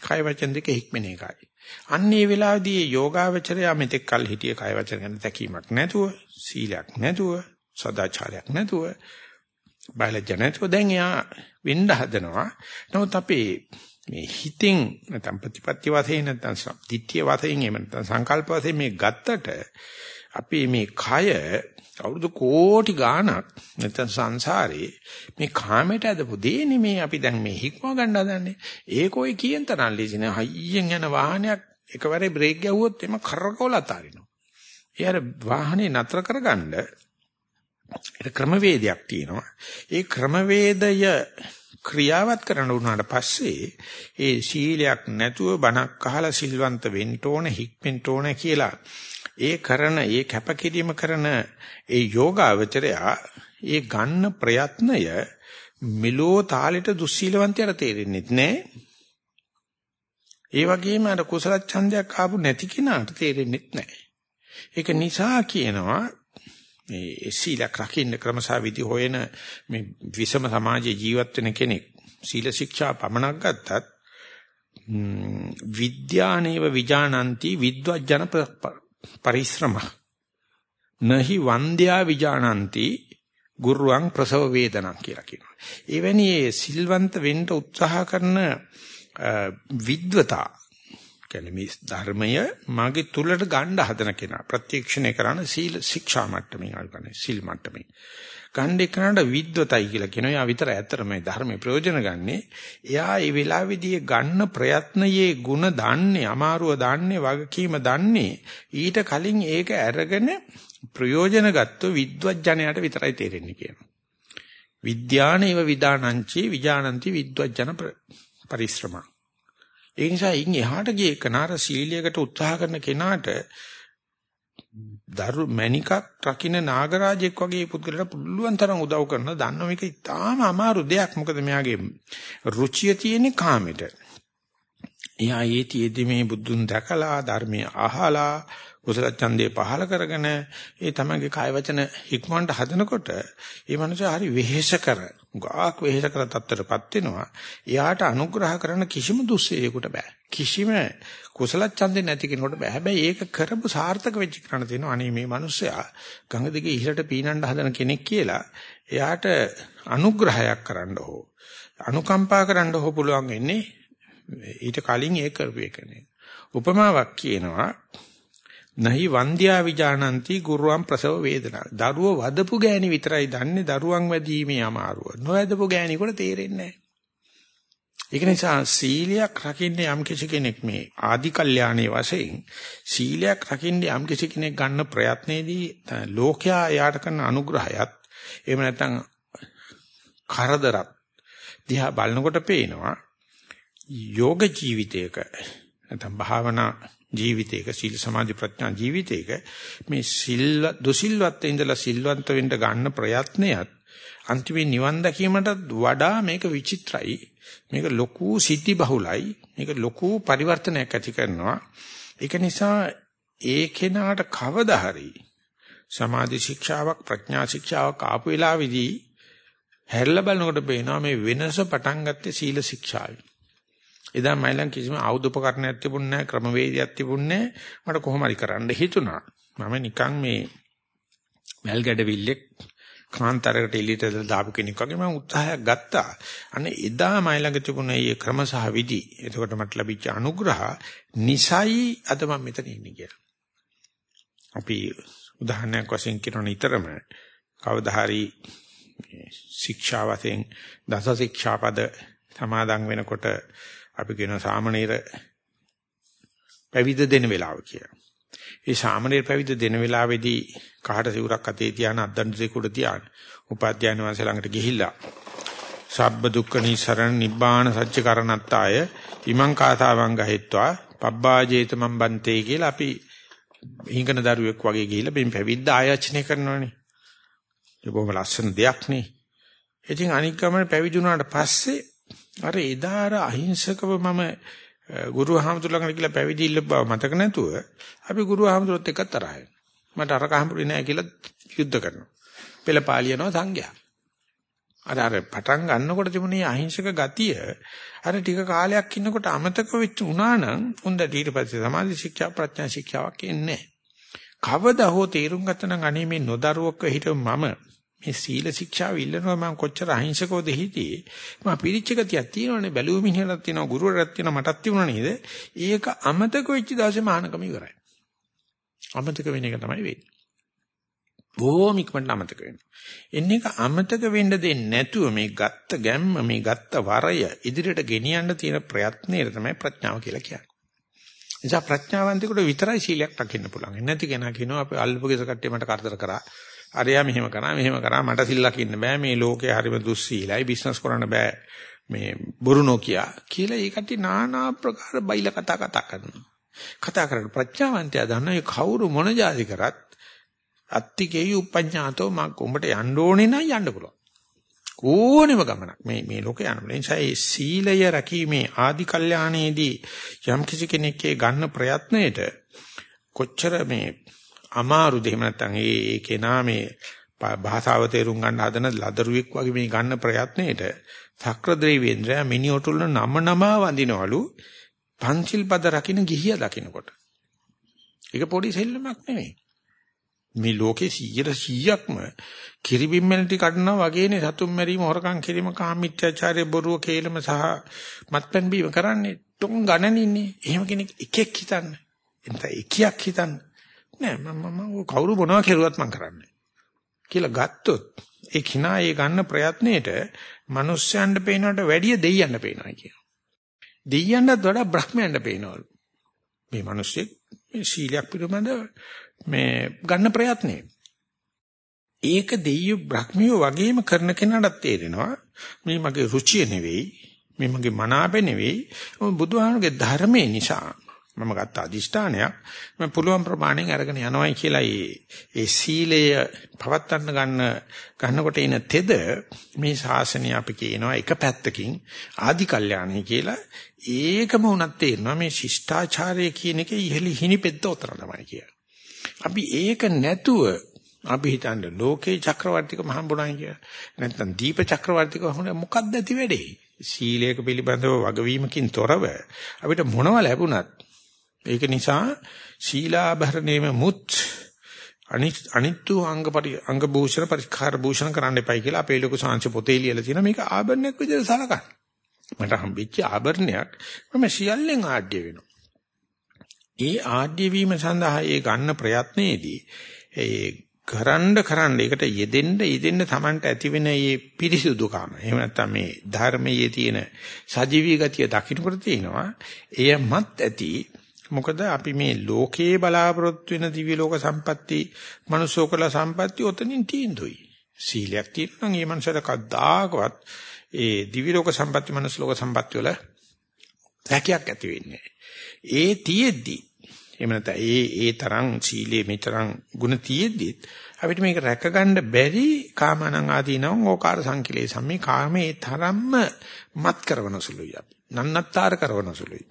කය වචන දෙක හික්මන එකයි. අන්න ඒ වෙලාවේදී යෝගාවචරය මෙතෙක් කල් හිටිය කය වචන ගැන තැකීමක් නැතුව, සීලයක් නැතුව, සදාචාරයක් නැතුව, බයලජ්ජ නැතුව දැන් එයා වෙන්න හදනවා. නමුත් අපේ මේ හිතෙන් නැත්නම් ප්‍රතිපත්ති වශයෙන් නැත්නම් ditthිය වශයෙන් එහෙම නැත්නම් සංකල්ප වශයෙන් මේ ගත්තට අපි මේ කය අවුරුදු කෝටි ගාණක් නැත්නම් සංසාරේ මේ කාමයට ඇදපු දෙන්නේ මේ අපි දැන් මේ හික්ම ගන්න හදන්නේ ඒකෝයි කියන තරම් ලීසින හයියෙන් යන වාහනයක් එකවරේ බ්‍රේක් ගැහුවොත් එම කරකවල අතාරිනවා. ඒ අර වාහනේ නතර කරගන්න ඒක ක්‍රමවේදයක් තියෙනවා. ඒ ක්‍රමවේදය ක්‍රියාවත් කරන්න උනාට පස්සේ ඒ සීලයක් නැතුව බණක් අහලා සිල්වන්ත වෙන්න ඕන හික්මෙන්න ඕන කියලා ඒ කරන ඒ කැපකිරීම කරන ඒ යෝගාවචරයා ඒ ගන්න ප්‍රයත්නය මෙලෝ තාලෙට දුස්සීලවන්තයට තේරෙන්නේ නැහැ. ඒ වගේම අර කුසල ඡන්දයක් ආපු නැති කෙනාට තේරෙන්නේ නැහැ. ඒක නිසා කියනවා මේ සීලක් රකින්න ක්‍රමසාවිදි හොයන මේ විසම සමාජයේ ජීවත් වෙන කෙනෙක් සීල ශික්ෂා පමණක් ගත්තත් විද්‍යානේව විජානಂತಿ විද්වජන පරිශ්‍රම නහි වන්ද්‍යා විජානಂತಿ ගුරුවං ප්‍රසව වේදනක් කියලා කියනවා. එවැනි සිල්වන්ත වෙන්න උත්සාහ කරන විද්වතා කියන්නේ මේ ධර්මය මාගේ තුලට ගන්න හදන කෙනා. ප්‍රත්‍යක්ෂණය කරන සීල ශික්ෂා මට්ටමින් අල්පනේ සීල් මට්ටමින් ගන්න එකනට විද්වතයි කියලා කියනවා. එයා විතර ඇතර මේ ධර්මේ ප්‍රයෝජන ගන්නෙ. එයා ඒ වෙලාවේදී ගන්න ප්‍රයත්නයේ ಗುಣ දන්නේ අමාරුව දන්නේ වගකීම දන්නේ. ඊට කලින් ඒක අරගෙන ප්‍රයෝජන ගත්ත විද්වත්ජනයාට විතරයි තේරෙන්නේ කියනවා. විද්‍යානේව විදානංචේ විජානಂತಿ විද්වත්ජන පරිශ්‍රමං. ඒ නිසා ඉන් එහාට ගියේ කනාර සීලියකට උත්සාහ කරන කෙනාට දරු මණිකක් රකින්න නාගරාජෙක් වගේ පුද්ගලට පුළුවන් තරම් උදව් කරන දන්නව මේක ඉතාම අමාරු දෙයක් මොකද මෙයාගේ රුචිය තියෙන්නේ කාමෙට. එයා ඊතිෙදි මේ බුදුන් දැකලා ධර්මය අහලා කුසල ඡන්දේ පහල කරගෙන ඒ තමගේ කාය වචන හික්මවන්න හදනකොට ඒ මනුස්සයා හරි වෙහෙස කර ගාක් වෙහෙස කර තත්ත්වයටපත් වෙනවා. එයාට අනුග්‍රහ කරන කිසිම දුස්සේකට බෑ. කිසිම කුසල ඡන්දේ නැති කෙනෙකුට බෑ. හැබැයි ඒක කරපු සාර්ථක වෙච්ච කරණ තියෙනවා. අනේ මේ මනුස්සයා ගඟ දිගේ ඉහළට පීනන්න හදන කෙනෙක් කියලා එයාට අනුග්‍රහයක් කරන්න හෝ අනුකම්පා කරන්න හෝ පුළුවන් වෙන්නේ ඊට කලින් ඒක කරපු එකනේ. උපමාවක් කියනවා. නහි වන්ද්‍යා විජානಂತಿ ගුරුවම් ප්‍රසව වේදනා. දරුව වදපු ගෑණි විතරයි දන්නේ දරුවන් වැදීමේ අමාරුව. නොවැදපු ගෑණිකට තේරෙන්නේ නැහැ. ඒක නිසා සීලයක් රකින්න යම් කිසි කෙනෙක් මේ ආදි කල්යාණේ වශයෙන් සීලයක් රකින්න යම් කිසි කෙනෙක් ගන්න ප්‍රයත්නයේදී ලෝකයා එයාට කරන අනුග්‍රහයත් එහෙම නැත්නම් කරදරත් දිහා බලනකොට පේනවා යෝග ජීවිතයක නැත්නම් භාවනා ජීවිතයක සීල සමාධි ප්‍රඥා ජීවිතයක මේ සිල් දුසිල්වත් ඉඳලා සිල්වන්ත වෙන්න ගන්න ප්‍රයත්නයත් අන්තිමේ නිවන් දැකීමටත් වඩා මේක විචිත්‍රයි. මේක ලොකු සිද්ධි බහුලයි. මේක ලොකු පරිවර්තනයක් ඇති කරනවා. ඒක නිසා ඒ කෙනාට කවදා හරි සමාධි ශික්ෂාවක් ප්‍රඥා ශික්ෂාවක් ආපු වෙලාවේදී හැරිලා බලනකොට පේනවා මේ වෙනස පටන් ගත්තේ සීල ශික්ෂාවෙන්. එදා මයිලන් කිසිම ආයුධ උපකරණයක් තිබුණේ නැහැ ක්‍රමවේදයක් තිබුණේ නැහැ මට කොහොම හරි කරන්න හිතුණා. මම නිකන් මේ වැල් ගැඩවිල්ලෙක් කාන්තරයකට එළියට දාපු කෙනෙක් වගේ මම උත්සාහයක් ගත්තා. අනේ එදා මයි ළඟ තිබුණ මේ ක්‍රම සහ විදි. එතකොට මට ලැබිච්ච අනුග්‍රහ නිසයි අද මම මෙතන ඉන්නේ කියලා. අපි උදාහරණයක් වශයෙන් කියන නිතරම කවදා හරි ශික්ෂාවතෙන් දස ශික්ෂාපද සමාදන් වෙනකොට අපි කියන සාමණේර පැවිදි දෙන වෙලාව කියලා. ඒ සාමණේර පැවිදි දෙන වෙලාවේදී කහට සිවුරක් අතේ තියාන අද්දන් දෙකුඩ තියාන උපාධ්‍යාන වංශ ළඟට ගිහිල්ලා සබ්බ දුක්ඛ නිසරණ නිබ්බාන සත්‍ය කරණත්තාය ඉමං කාතාවං ගහෙත්වා පබ්බාජේත මම් බන්තේ කියලා අපි හිඟන දරුවෙක් වගේ ගිහිල්ලා බින් පැවිද්ද ආයචනය කරනවනේ. ඒ බොහොම ලස්සන දෙයක් නේ. ඉතින් අනික් ගමන පැවිදි වුණාට පස්සේ අර එදා අර අහිංසකව මම ගුරු හාමුදුර ළඟට ගිහලා පැවිදි ඉල්ල බව මතක නැතුව අපි ගුරු හාමුදුරුවොත් එක්ක තරහයි. මට අර කහඹුරේ නැහැ කියලා යුද්ධ කරනවා. පෙළපාලියනවා සංඝයා. අර අර පටන් ගන්නකොට තිබුණේ අහිංසක ගතිය අර ටික කාලයක් ඉන්නකොට අමතක වෙච්ච උනා නම් උන්ද ඊට පස්සේ සමාධි ශික්ෂා ප්‍රඥා ශික්ෂාවක් එන්නේ කවදා හෝ තේරුම් ගත්තනම් අනේ මේ නොදරුවක හිටව මම මේ සීල ශික්ෂාව ඉල්ලනවා මම කොච්චර අහිංසකවද හිටියේ. මම පිරිච්ච ගතියක් තියෙනවනේ. බැලුව මිනිහටත් තියෙනවා ගුරුවරයෙක් තියෙනවා. මටත් තිබුණා නේද? ඒක අමතක වෙච්ච දවසේ මහානකම ඉවරයි. අමතක වෙන එක තමයි වෙන්නේ. බොහොම ඉක්මනට අමතක වෙනවා. එන්නේ එක අමතක වෙන්න දෙන්නේ නැතුව මේ ගත්ත ගැම්ම මේ ගත්ත වරය ඉදිරියට ගෙනියන්න තියෙන ප්‍රයත්නය තමයි ප්‍රඥාව කියලා කියන්නේ. නිසා ප්‍රඥාවන්තයෙකුට විතරයි සීලයක් රකින්න පුළුවන්. නැති කෙනා කියනවා අපි අල්පකේස කට්ටිය මට කරදර කරා. අරයා මෙහෙම කරා මෙහෙම කරා මට සිල් ලකින්න බෑ මේ ලෝකේ හරිම දුස්සීලයි බිස්නස් කරන්න බෑ මේ බොරු නොකිය කියලා ඒ කට්ටිය নানা ප්‍රකාර බයිලා කතා කතා කරනවා. කතා කරන ප්‍රඥාවන්තයා දන්නා ඒ කවුරු මොන જાති කරත් අත්තිකේයි උපඤ්ඤාතෝ මං උඹට යන්න ඕනේ නම් යන්න පුළුවන්. ඕනෙම ගමනක් මේ මේ ලෝකේ යන්න පුළුවන්. ඒ සීලය රකීමේ ආදි කල්යාණයේදී යම් කිසි කෙනෙක්ගේ ගන්න ප්‍රයත්නයේට කොච්චර මේ අමාරුද එහෙම නැත්නම් ඒ ඒ කෙනා මේ භාෂාව තේරුම් ගන්න හදන ලදරුවෙක් වගේ මේ ගන්න ප්‍රයත්නයේට සක්‍රදේවේන්ද්‍රය මිනිඔටුල්න නම නම වඳිනවලු පංචිල් පද රකින්න ගිහිය දකින්නකොට. ඒක පොඩි සෙල්ලමක් නෙමෙයි. මේ ලෝකේ 100%ක්ම කිරිබිම්මලටි කඩනවා වගේනේ සතුම් මැරීම හොරකම් කිරීම කාමීත්‍යාචාරය බොරුව කේලම සහ මත්පැන් බීම කරන්නේ ටොං ගණනින්නේ. එහෙම කෙනෙක් එකෙක් හිතන්න. එතන එකියක් හිතන්න. නෑ මම මම කවුරු මොනවා කෙරුවත් මම කරන්නේ කියලා ගත්තොත් ඒ කිනා ඒ ගන්න ප්‍රයත්නයේට මිනිස්යන්ට පේනවට වැඩිය දෙයියන්ට පේනවා කියනවා. දෙයියන්ටත් වඩා බ්‍රහ්මයන්ට පේනවලු. මේ මිනිස්සෙක් මේ සීලයක් පිළිබඳ මේ ගන්න ප්‍රයත්නේ. ඒක දෙයියෝ බ්‍රහ්මියෝ වගේම කරන කෙනාට තේරෙනවා මේ මගේ රුචිය නෙවෙයි මේ මගේ මනාපේ නෙවෙයි බුදුහාමුදුරගේ ධර්මයේ නිසා මම ගත්ත අදිෂ්ඨානයක් මම පුළුවන් ප්‍රමාණයෙන් අරගෙන යනවායි කියලා ඒ ඒ සීලය පවත්වන්න ගන්න ගන්නකොට එන තෙද මේ ශාසනය අපි කියනවා එක පැත්තකින් ආදි කල්යාණයි කියලා ඒකම උනත් තේරෙනවා මේ ශිෂ්ටාචාරය කියන එක ඉහළි හිණිපෙද්ද උතර තමයි කියලා. අපි ඒක නැතුව අපි හිතන්නේ ලෝකේ චක්‍රවර්තික මහම්බුණයි කියලා. නැත්නම් දීප චක්‍රවර්තික වහුණ මොකක්ද ඇති වෙන්නේ? සීලයක පිළිබඳව වගවීමකින් තොරව අපිට මොනව ලැබුණත් ඒක නිසා ශීලාභරණේම මුත් අනිත්තු අංග පරි අංග භූෂණ පරිස්කාර භූෂණ කරන්න එපයි කියලා අපේ ලොකු සාංශ පොතේ ලියලා තියෙනවා මේක ආභරණයක් විදිහට සලකන්න. මට හම්බෙච්ච ආභරණයක් මම සියල්ලෙන් ආඩ්‍ය වෙනවා. ඒ ආඩ්‍ය වීම සඳහා ඒ ගන්න ප්‍රයත්නයේදී ඒ කරන්න කරන්න ඒකට යෙදෙන්න යෙදෙන්න Tamanට ඇතිවෙන මේ පිරිසුදුකම එහෙම නැත්නම් මේ ධර්මයේ තියෙන සජීවී ගතිය දකින්නකොට තියෙනවා එයමත් ඇති මොකද අපි මේ ලෝකේ බලාපොරොත්තු වෙන දිව්‍ය ලෝක සම්පatti, මනුෂ්‍යෝකල සම්පatti ඔතනින් තීන්දුයි. සීලයක් තියෙනවා නම් ඒ මනුෂ්‍යර කද්දාකවත් ඒ දිව්‍ය ලෝක සම්පatti, මනුෂ්‍ය ලෝක සම්පatti වල හැකියක් ඇති වෙන්නේ. ඒ තියෙද්දි එහෙම නැත්නම් ඒ ඒ තරම් සීලේ මෙතරම් ಗುಣ තියෙද්දි අපිට මේක රැකගන්න බැරි කාමනං ආදීනං ඕකාර සංකලේසම් මේ කාමේ තරම්ම මත් කරවන සුළුයි අපි. නන්නත්තර කරන සුළුයි.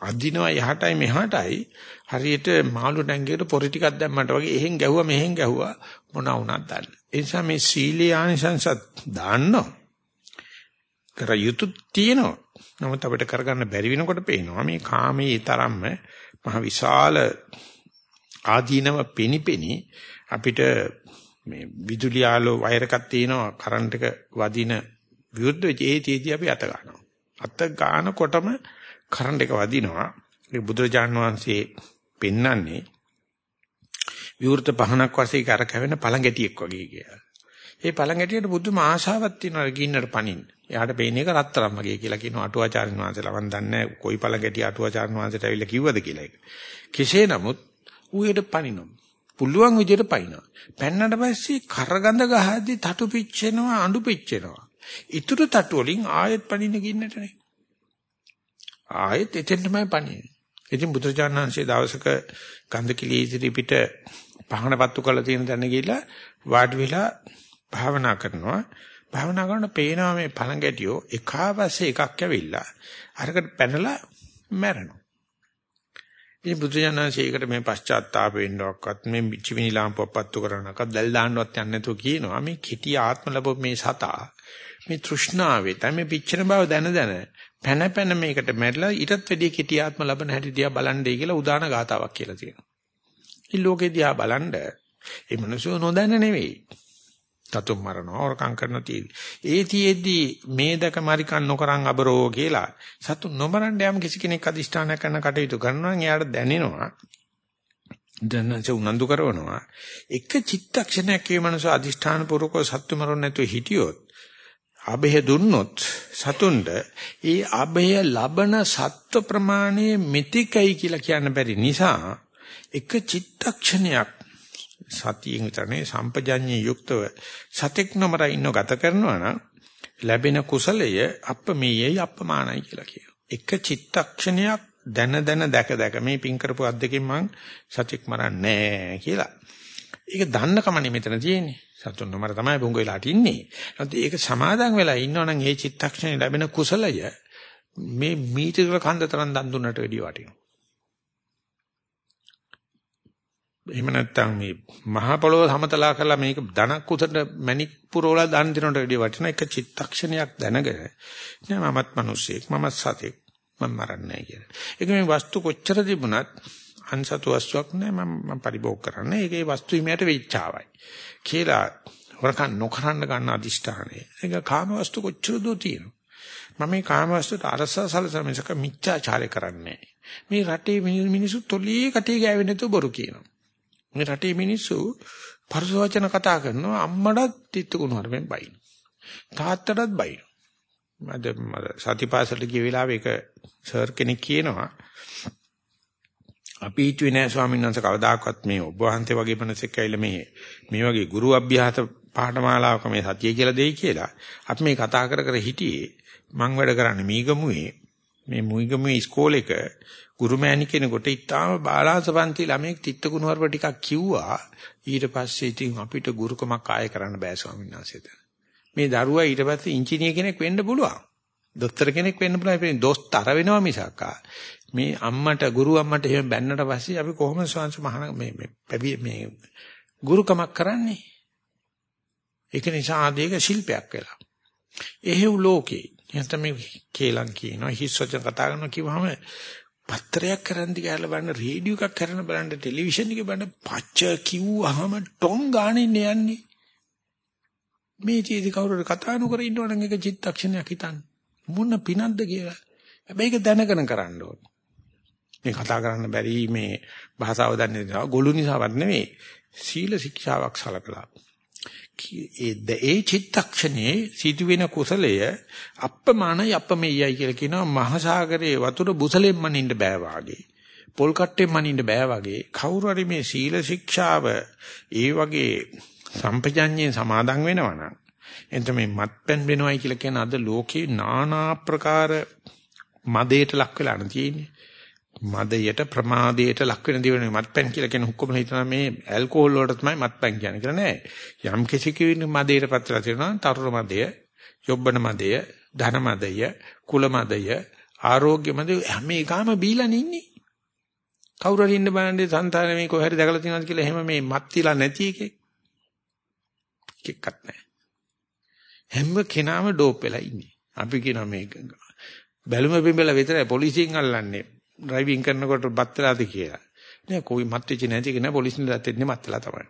අදිනවා යහටයි මෙහාටයි හරියට මාළු ටැංකියකට පොරි ටිකක් දැම්මට වගේ එහෙන් ගැහුවා මෙහෙන් ගැහුවා මොන වුණත් දන්න. ඒ නිසා මේ සීලේ ආනිසංසත් දාන්නවා. කර යුතු තියෙනවා. නමුත් අපිට කරගන්න බැරි වෙනකොට පේනවා මේ කාමයේ තරම්ම මහ විශාල ආදීනව පෙනිපෙනි අපිට මේ විදුලි ආලෝ වයර් එකක් තියෙනවා කරන්ට් එක වදින විරුද්ධ වෙච්ච ඒ තීතිය අපි අත ගන්නවා. අත ගන්නකොටම කරන්ට් එක වදිනවා. ඒ බුදුරජාන් වහන්සේ පෙන්වන්නේ විවෘත පහනක් වශයෙන් කරකැවෙන පළඟැටියෙක් වගේ කියලා. ඒ පළඟැටියට බුදුම ආශාවක් තියෙනවා ගින්නට පනින්න. එයාට පේන එක රත්තරන් වගේ කියලා කියනවා අටුවාචාර්යන් වහන්සේලා. මම දන්නේ කොයි පළඟැටිය අටුවාචාර්යන් වහන්සේට ඇවිල්ලා කිව්වද කියලා ඒක. කෙසේ නමුත් ඌයට පනිනවා. පුළුවන් විදිහට පනිනවා. පැන්නට පස්සේ කරගඳ ගහද්දි තටු පිච්චෙනවා අඬු පිච්චෙනවා. ඊටු තටු වලින් ආයෙත් පනින්න ගින්නටනේ. ආයෙත් එතෙන් තමයි පනින්නේ. ඉතින් බුදුරජාණන්සේ දවසක ගන්ධකිලී ඉදිරි පිට පහනපත්තු කරලා තියෙන තැන ගිහිල්ලා වාඩි වෙලා භාවනා කරනවා. භාවනා කරනකොට පේනවා මේ පළඟැටියෝ එකවස්සේ එකක් ඇවිල්ලා අරකට පැනලා මැරෙනවා. ඉතින් බුදුජානනාංශයකට මේ පශ්චාත්තාප වෙන්නවක්වත් මේ චිවිනි ලාම්පුවක් පත්තු කරනකත් දැල් දාන්නවත් යන්නේ නැතුව කියනවා මේ කිටි ආත්ම ලැබ මේ සතා මේ තෘෂ්ණාවේ තමයි පිච්චෙන බව දැන දැන පැන පැන මේකට මැරිලා ඊටත් වැඩිය කිටි ආත්ම ලබන හැටි දිහා බලන්නේ කියලා උදාන ගාතාවක් කියලා තියෙනවා. ඉතින් ලෝකේ දිහා බලන්න ඒ මිනිස්සු නොදැන නෙවෙයි. තතුම් මරනවා වරකම් කරන තියෙදි. ඒ තියෙද්දි මේ දක මරිකන් නොකරන් අබරෝ කියලා සතු නොමරන්න යම් කිසි කෙනෙක් අදිෂ්ඨානය කරන කටයුතු කරනවා නම් එයාට දැනෙනවා දැනන්ස උනන්දු කරනවා එක චිත්තක්ෂණයක් මේ මනස අදිෂ්ඨාන පුරකෝ සත්තු මරන්න නැතුව හිටියොත් අබේ දුන්නොත් සතුන්ට ඒ අබේ ලබන සත්ව ප්‍රමාණය මෙතිකයි කියලා කියන්න බැරි නිසා එක චිත්තක්ෂණයක් සතියෙන් විතරනේ සම්පජඤ්ඤේ යුක්තව සතෙක් නොමර ඉන්න ගත කරනවා නම් ලැබෙන කුසලය අප්පමේයයි අප්පමානයි කියලා කියනවා. එක චිත්තක්ෂණයක් දන දන දැක දැක මේ පින් කරපු අද්දකින් මං සතෙක් මරන්නේ කියලා. ඒක දන්න කමනේ මෙතන තියෙන්නේ. සතුන් නොමර තමයි බොංග වෙලාට ඉන්නේ. නැත්නම් ඒක සමාදන් වෙලා ඉන්නවනම් ඒ චිත්තක්ෂණේ ලැබෙන කුසලය මේ මීටර කන්ද තරම් දන් දුන්නට වැඩිය වටිනවා. එහෙම නැත්නම් මේ මහ පොළොව සමතලා කරලා මේක ධනක් උසට මැණික් පුරවලා දාන දිනකට වැඩිය වටින එක චිත්තක්ෂණයක් දැනගෙන නෑ මමත් මිනිස්සෙක් මමත් සතෙක් මම මරන්නේ නෑ කියලා. ඒක මේ වස්තු කොච්චර තිබුණත් අන්සතු වස්තුවක් නෑ මම මම පරිභෝග කරන්නේ. ඒකේ වස්තු හිමියට වෙච්චාවයි. කියලා වරකන් නොකරන්න ගන්න අදිෂ්ඨානය. ඒක කාම වස්තු කොච්චර දෝ තියෙනවා. මම මේ කාම වස්තුට අරසසලස මිසක මිච්ඡාචාරය කරන්නේ මේ රටේ මිනිස්සු තොලී කටේ ගෑවෙන්නේ නැතුව බොරු කියනවා. මේ රටේ මිනිස්සු පරස වචන කතා කරනවා අම්මඩත් තිත්තුකුණු හරෙන් බයින. තාත්තටත් බයින. මද සතිපාසලට ගිය වෙලාවේ එක සර් කෙනෙක් කියනවා අපි හිතුවේ නෑ ස්වාමීන් වහන්සේ කවදාකවත් මේ ඔබ වහන්සේ වගේ මනසෙක් ඇවිල්ලා මේ මේ වගේ ගුරු අභ්‍යාස පාඨමාලාවක මේ සතිය කියලා දෙයි කියලා. අපි මේ කතා කර කර හිටියේ මං වැඩ කරන්නේ මීගමුවේ. මේ මුයිගමුවේ ඉස්කෝලේක ගුරුමෑණි කෙනෙකුට ඊටාම බාලාසපන්ති ළමෙක් තිත්ත කුණුවarp ටිකක් කිව්වා. ඊට පස්සේ ඉතින් අපිට ගුරුකමක් ආයෙ කරන්න බෑ ස්වාමීන් වහන්සේට මේ දරුවා ඊට පස්සේ ඉංජිනේර කෙනෙක් වෙන්න පුළුවන්. දොස්තර කෙනෙක් වෙන්න පුළුවන්. ඉතින් දොස්තර වෙනවා මිසක් මේ අම්මට ගුරු අම්මට එහෙම බැන්නට පස්සේ අපි කොහොමද ස්වාංශ මහාන මේ මේ මේ ගුරුකමක් කරන්නේ? ඒක නිසා ආදීක ශිල්පයක් වෙලා. එහෙව් ලෝකේ. එහෙනම් මේ කේලම් කියනවා හිස්සොච්ච කතා කරනවා කිව්වම පත්‍රයක් කරන් දිගාලා බලන්න රේඩියෝ එකක් කරන බලන්න ටෙලිවිෂන් එකේ බලන්න පච්ච කිව්වහම ටොං ගානේ යන්නේ. මේ චීදි කවුරුර කතා නොකර ඉන්නවනම් ඒක චිත්තක්ෂණයක් හිතන්න. මොන පිනක්ද කියලා. හැබැයි ඒක දැනගෙන කරන්න ඕන. මේ කතා කරන්න බැරි මේ භාෂාව දන්නේ නැති ගොළු නිසාවත් නෙමෙයි සීල ශික්ෂාවක් සලකලා. ඒ ඒ චිත්තක්ෂණේ සිදුවෙන කුසලය අප්‍රමාණයි අපමෙයයි කියලා කියනවා මහසાગරයේ වතුර බුසලෙන් මනින්න බෑ වාගේ පොල් කට්ටෙන් මනින්න බෑ වාගේ. කවුරු හරි මේ සීල ශික්ෂාව ඒ වගේ සම්පජඤ්ඤයෙන් සමාදන් වෙනවා නම් එතන මේ මත්පැන් වෙනවයි කියලා කියන අද ලෝකේ নানা ආකාර මදයට ලක් වෙලා තියෙන්නේ. මදයට ප්‍රමාදයට ලක් වෙන දේවල් මත්පැන් කියලා කියන ඔක්කොම හිතනවා මේ ඇල්කොහොල් වලට තමයි මත්පැන් කියන්නේ කියලා නෑ. යම් කිසි කෙනෙක් මදයට පත්‍රලා තියෙනවා තරුණ මදය, යොබ්බන මදය, ධන මදය, කුල මදය, ආරෝග්‍යමද හැම එකම බීලා නින්නේ. කවුරු හරි ඉන්න බලන්නේ సంతාන මේ කොහේ හරි දැකලා තියෙනවද කියලා එහෙම මේ මත්තිලා නැති එකෙක්. එකක්වත් නැහැ. හැම කෙනාම ඩෝප් වෙලා ඉන්නේ. අපි කියනවා මේ බැලුම බිම්බල විතරයි පොලිසියෙන් අල්ලන්නේ. ඩ්‍රයිවිං කරනකොට බත් වෙලාද කියලා. නෑ කොයි මත් වෙච්ච නැති කෙනා පොලිසියෙන් දැත්තේ මත් වෙලා තමයි.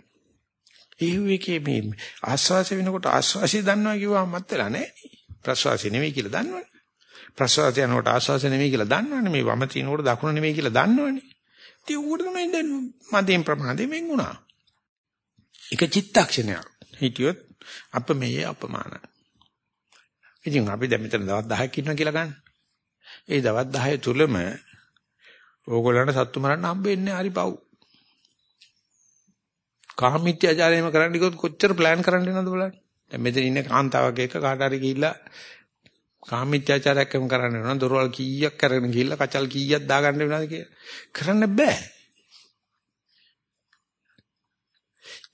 ඒ වේකේ මේ ආස්වාස වෙනකොට ආස්වාසිය දන්නවා කිව්වම මත් වෙලා නෑ. ප්‍රසවාසය නෙමෙයි කියලා දන්නවනේ. ප්‍රසවාසය යනකොට ආස්වාසය නෙමෙයි කියලා දන්නවනේ. මේ වම තිනකොට දකුණ නෙමෙයි කියලා දන්නවනේ. ඉතින් උඩ තමයි දැන් මදෙන් ප්‍රමාදයෙන් වෙන් වුණා. එක චිත්තක්ෂණයක් හිටියොත් අප මේ අපමානයි. ඉතින් අපි දැන් මෙතන දවස් 10ක් ඉන්නවා කියලා ගන්න. ඒ දවස් 10 තුලම ඕගොල්ලන්ට සත්තු මරන්න හම්බෙන්නේ හරි පව්. කාමීත්‍යජාලයම කරන්න ගියොත් කොච්චර plan කරන්න වෙනවද බලන්න. දැන් මෙතන ඉන්න කාන්තාවක් එක්ක කාට හරි ගිහිල්ලා කාමීත්‍යචාරයක් එම කරන්න වෙනවා. දොරවල් කීයක් කරගෙන ගිහිල්ලා කචල් කීයක් දාගන්න වෙනවද කියලා. කරන්න බෑ.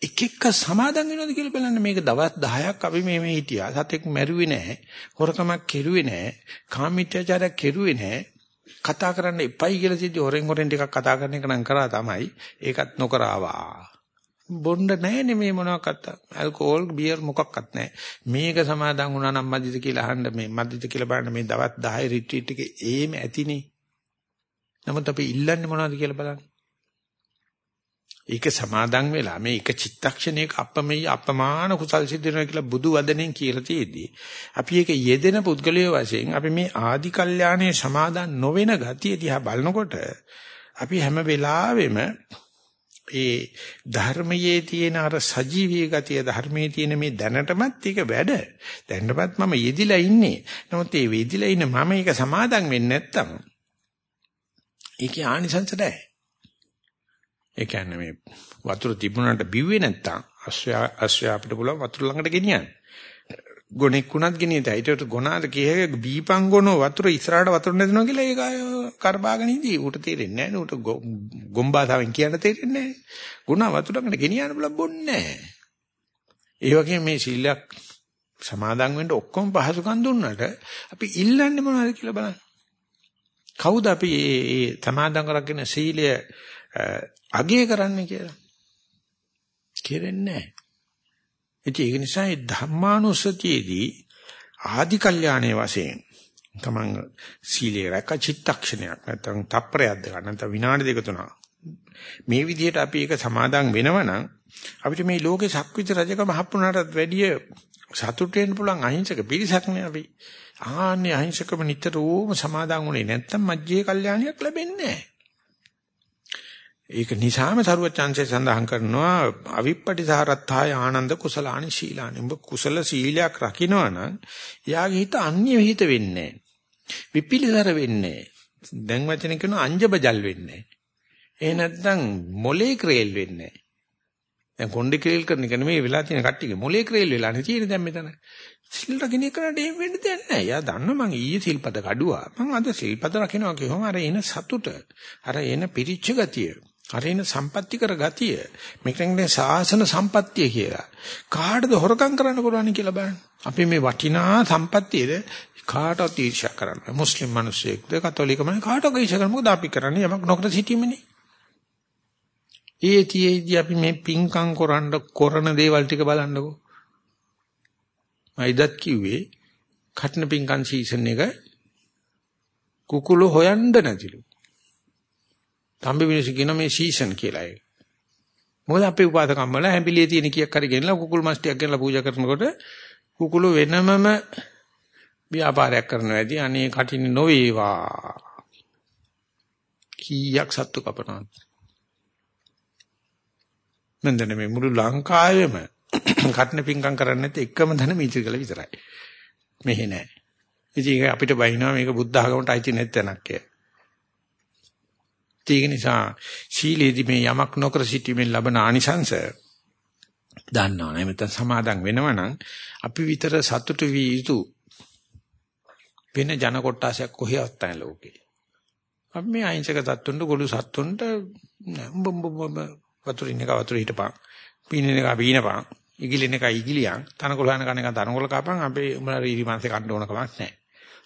එක එක සමාදන් වෙනවද කියලා බලන්න මේක දවස් 10ක් අපි මේ මේ හිටියා. සතෙක් මැරුවේ නැහැ. හොරකමක් කෙරුවේ නැහැ. කාමීත්‍යචාරයක් කෙරුවේ නැහැ. කතා කරන්න එපයි කියලා සිද්ධි හොරෙන් හොරෙන් ටිකක් කතා කරන එක නම් කරා තමයි. ඒකත් නොකරවා. බොන්න නැහැනේ මේ මොනවාක්වත් ඇල්කොහොල් බියර් මොකක්වත් නැහැ මේක සමාදන් වුණා නම් මදිද කියලා අහන්න මේ මදිද කියලා බලන්න මේ දවස් 10 රිට්‍රීට් එකේ ඒම ඇතිනේ නමුත් අපි ඉල්ලන්නේ මොනවද කියලා බලන්න ඒක සමාදන් වෙලා මේ එක චිත්තක්ෂණයක අපමෙය අපමාන කුසල් සිද්ධ වෙනවා කියලා බුදු වදනෙන් කියලා තියෙද්දි අපි ඒක යෙදෙන පුද්ගලය වශයෙන් අපි මේ ආදි කල්යාණයේ සමාදන් නොවන ගතිය දිහා බලනකොට අපි හැම වෙලාවෙම ඒ ධර්මයේ තියෙන අර සජීවී ගතිය ධර්මයේ තියෙන මේ දැනටමත් ඒක වැඩ. දැනටමත් මම යෙදිලා ඉන්නේ. නමුත් මේ යෙදිලා ඉන්න මම ඒක සමාදම් වෙන්නේ නැත්තම් ඒකේ ආනිසංස නැහැ. ඒ කියන්නේ මේ වතුර තිබුණාට බිව්වේ නැත්තම් අශ්වය අශ්වය අපිට පුළුවන් වතුර ළඟට ගෙනියන්න. ගොනෙක් වුණත් ගෙනියත. ඒකට ගොනාට කීයක බීපං ගොනෝ වතුර ඉස්සරහට වතුර නැතිනවා කියලා ඒක අය කරබාගෙන ඉදී. ඌට තේරෙන්නේ නැහැ. ඌට ගොම්බාසාවෙන් කියන්න තේරෙන්නේ නැහැ. ගුණා වතුරකට ගෙනියන්න බල බොන්නේ නැහැ. ඒ වගේ මේ සීලයක් සමාදන් වෙන්න ඔක්කොම පහසුකම් දුන්නට අපි ඉල්ලන්නේ මොනවද කියලා බලන්න. කවුද අපි මේ සමාදන් කරගෙන සීලය අගය කරන්නේ කියලා? කෙරෙන්නේ නැහැ. ඉතින් ඒක නිසා මේ ධම්මානුස්සතියේදී ආදි කල්යාණයේ වශයෙන් තමන් සීලේ රැක චිත්තක්ෂණයක් නැත්නම් තප්පරයක් දෙක නැත්නම් විනාඩි දෙක තුනක් මේ විදිහට අපි ඒක සමාදන් වෙනවනම් අපිට මේ ලෝකේ සක්විත රජකම හප්පුණාටත් වැඩිය සතුට වෙන්න පුළුවන් අහිංසක පිරිසක් නේ අපි ආන්නේ අහිංසකම නිතරම සමාදන් වුණේ නැත්නම් මජ්ජේ කල්යාණියක් ලැබෙන්නේ නැහැ ඒක නිසාම සරුවචාන්සේ සඳහන් කරනවා අවිප්පටිසහරත්තාය ආනන්ද කුසලානි ශීලානි. ඔබ කුසල සීලයක් රකින්නවා නම් එයාගේ හිත අන්‍ය විහිිත වෙන්නේ විපිලිසර වෙන්නේ දැන් වචන කියන අංජබජල් වෙන්නේ ඒ නැත්නම් මොලේ ක්‍රේල් වෙන්නේ දැන් කොණ්ඩේ ක්‍රේල් කරන එක නෙමෙයි වෙලා තියෙන කට්ටියගේ මොලේ ක්‍රේල් වෙලා නේ තියෙන්නේ දැන් මෙතන. සිල් රකින්න කරාට එහෙම වෙන්න දෙයක් නැහැ. එයා දන්නවා මං ඊයේ සිල්පද කඩුවා. මං අද සිල්පද රකින්නවා කියවම අර එන සතුට, අර එන පිරිච්ච ගතිය, අරින සම්පත්‍ති කර ගතිය. මේකෙන් සාසන සම්පත්තිය කියලා. කාටද හොරකම් කරන්න පුළුවන් කියලා බලන්න. අපි මේ වටිනා සම්පත්තියද කාටවත් ඊර්ෂ්‍යා කරන්න මුස්ලිම් මිනිස්සෙක්ද කතෝලික මිනිස්සෙක් කාටවත් ඊර්ෂ්‍යා කරන්න මොකද අපි කරන්නේ? යමක් නොකර සිටීමනේ ඒතියේදී අපි මේ පිංකම් කරන්න කරන දේවල් ටික බලන්නකෝ. මයිදත් කිව්වේ කටන පිංකම් සීසන් එක කුකුළු හොයන්න නැතිලු. තම්බි මිනිස්සු කියන මේ සීසන් කියලා ඒක. මොකද අපේ උපාසකම් වල හැඹිලියේ තියෙන කීයක් හරි ගෙනලා කුකුල් මස් ටිකක් ගෙනලා පූජා කරනකොට කුකුළු වෙනමම ව්‍යාපාරයක් කරනවා ඇති අනේ කටින් නොවේවා. කීයක් සත්තු කපනවද? මම දන්නේ මේ මුළු ලංකාවෙම [coughs] කටන පිංකම් කරන්නේ නැති එකම ධන මීත්‍රිකල විතරයි. මෙහෙ නෑ. ඉතින් අපිට බයිනවා මේක බුද්ධ ආගමට අයිති නැත්නම් කියලා. ඒක නිසා සීලේදී මේ යමක් නොකර සිටීමෙන් ලබන ආනිසංශ දන්නවා නේ මෙතන සමාදන් වෙනවනම් අපි විතර සතුටු වී යුතු වෙන ජන කොට්ටාසයක් කොහෙවත් නැහැ ලෝකේ. අපි මේ අහිංසක සත්තුන්ට ගොළු සත්තුන්ට උඹ උඹ වතුරින් එක වතුර හිටපන්. පීනින එක පීනපන්. ඉගිලින එක ඉගිලියන්. තනකොළ හන කන එක තනකොළ කපන්. අපේ උඹලා රීරි මාංශේ කන්න ඕන කමක් නැහැ.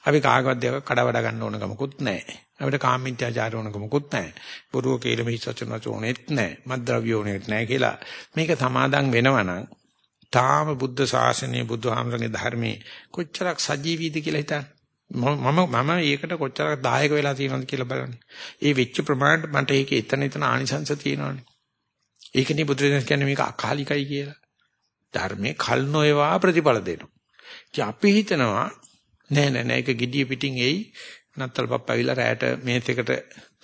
අපි කාගවත් දෙයක් කඩවඩ ගන්න ඕන ගමකුත් නැහැ. අපිට කාමීත්‍යාචාර ඕන ගමකුත් නැහැ. බොරුව කේලම හිස්සචන ඕනෙත් නැහැ. මද්ද්‍රව්‍ය ඕනෙත් නැහැ කියලා මේක සමාදන් වෙනවනම් තාම බුද්ධ ශාසනය බුදුහාමරගේ ධර්මයේ කොච්චරක් සජීවීද කියලා හිතන්න. මම මම ඒකට කොච්චරක් දායක වෙලා තියෙනවද කියලා බලන්න. ඒ වෙච්ච ප්‍රමාණයට මට ඒක එතන එතන ආනිසංශ තියෙනවනේ. ඒකනේ බුදුරජාණන් කියන්නේ මේක අකාලිකයි කියලා. ධර්මයේ කල් නොයවා ප්‍රතිඵල දෙනවා. ඉතින් අපි හිතනවා නෑ නෑ නෑ. ඒක gediy පිටින් එයි. නත්තල් පප්පවිලා රැයට මේත් එකට